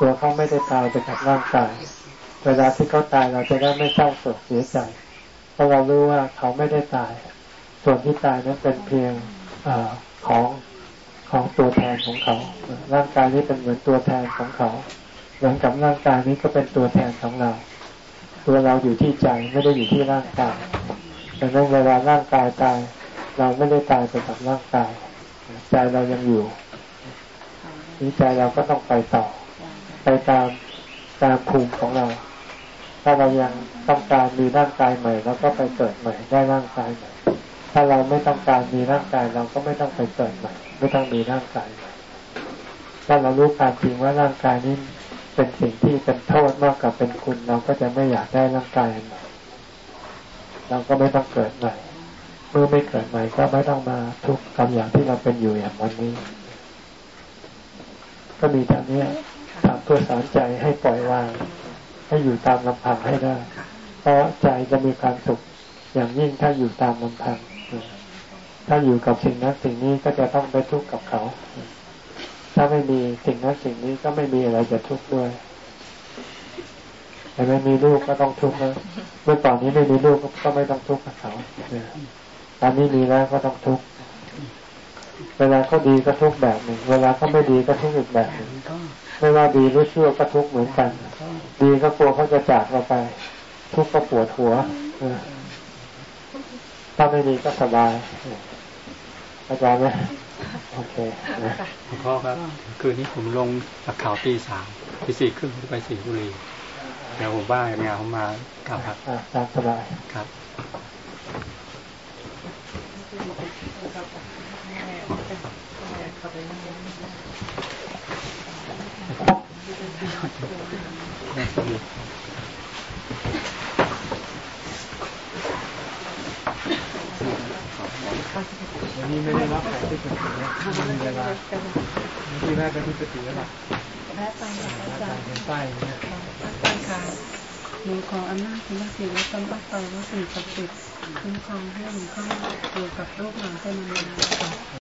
ตัวเขาไม่ได้ตายไปกับร่างกาย เวลาที่เขาตายเราจะได้ไม่เศร้าโศกเสียใจ เพราะเรารู้ว่าเขาไม่ได้ตาย ส่วนที่ตายนั้นเป็นเพียงอของของตัวแทนของเขา ร่างกายนี้เป็นเหมือนตัวแทนของเขา เหมือนกับร่างกายนี้ก็เป็นตัวแทนของเรา ตัวเราอยู่ที่ใจไม่ได้อยู่ที่ร่างกายดังนั้นเวลาร่างกายตาย เราไม่ได้ตายไปกับร่างกาย ใจเรายังอยู่นี้ใจเราก็ต้องไปต่อ ไปตามตามภูมิของเรา ถ้าเรายังต้องการมีร่างกายใหม่เราก็ไปเกิดใหม่ได้ร่างกายใหม่ถ้าเราไม่ต้องการมีร่างกายเราก็ไม่ต้องไปเกิดใหม่ ไม่ต้องมีร่างกายใหม่ถ้าเรารู้ความจริงว่าร่างกายนี้เป็นสิ่งที่เป็นโทษมากกว่าเป็นคุณ เราก็จะไม่อยากได้ร่างกายใหม่เราก็ไม่ต้องเกิดใหม่ เมื่อไม่เกิดใหม่ก็ไม่ต้องมาทุกข์กับอย่างที่เราเป็นอยู่อย่างวันนี้ ก็มีทางนี้ ทำเพื่อสอนใจให้ปล่อยวาง ให้อยู่ตามลำพังให้ได้ เพราะใจจะมีความสุขอย่างยิ่งถ้าอยู่ตามลำพัง ถ้าอยู่กับสิ่งนั้นสิ่งนี้ก็จะต้องไปทุกข์กับเขา ถ้าไม่มีสิ่งนั้นสิ่งนี้ก็ไม่มีอะไรจะทุกข์ด้วยแต่ไม่มีลูกก็ต้องทุกข์นะเมื่อตอนนี้ไม่มีลูกก็ไม่ต้องทุกข์กับเขาตอนนี้มีแล้วก็ต้องทุกข์ เวลาเขาดีก็ทุกข์แบบหนึ่ง เวลาเขาไม่ดีก็ทุกข์อีกแบบหนึ่ง ไม่ว่าดีหรือชั่วก็ทุกข์เหมือนกัน ดีก็กลัวเขาจะจากเราไป ทุกข์ก็ปวดหัวถ้าไม่ดีก็สบายอาจารย์ไหมโอเคนะหลวงพ่อครับ คืนนี้ผมลงจากเขาตีสามตีสี่ครึ่งผมจะไปสีบุรีเดี๋ยวผมบ้างงานผมมากลับครับอ่าตามสบายครับ วันนี้ไม่ได้รับแขกที่ปฏิบัติไม่มีเวลาที่แรกก็ที่ปฏิบัติแม่ฟังจากอาจารย์เป็นป้ายเนี่ยค่ะหนูขออำนาจคุณศิลป์และต้นปักเตาและสิ่งศักดิ์สิทธิ์คุ้มครองให้หนูเข้าอยู่กับลูกหลานเป็นนานๆ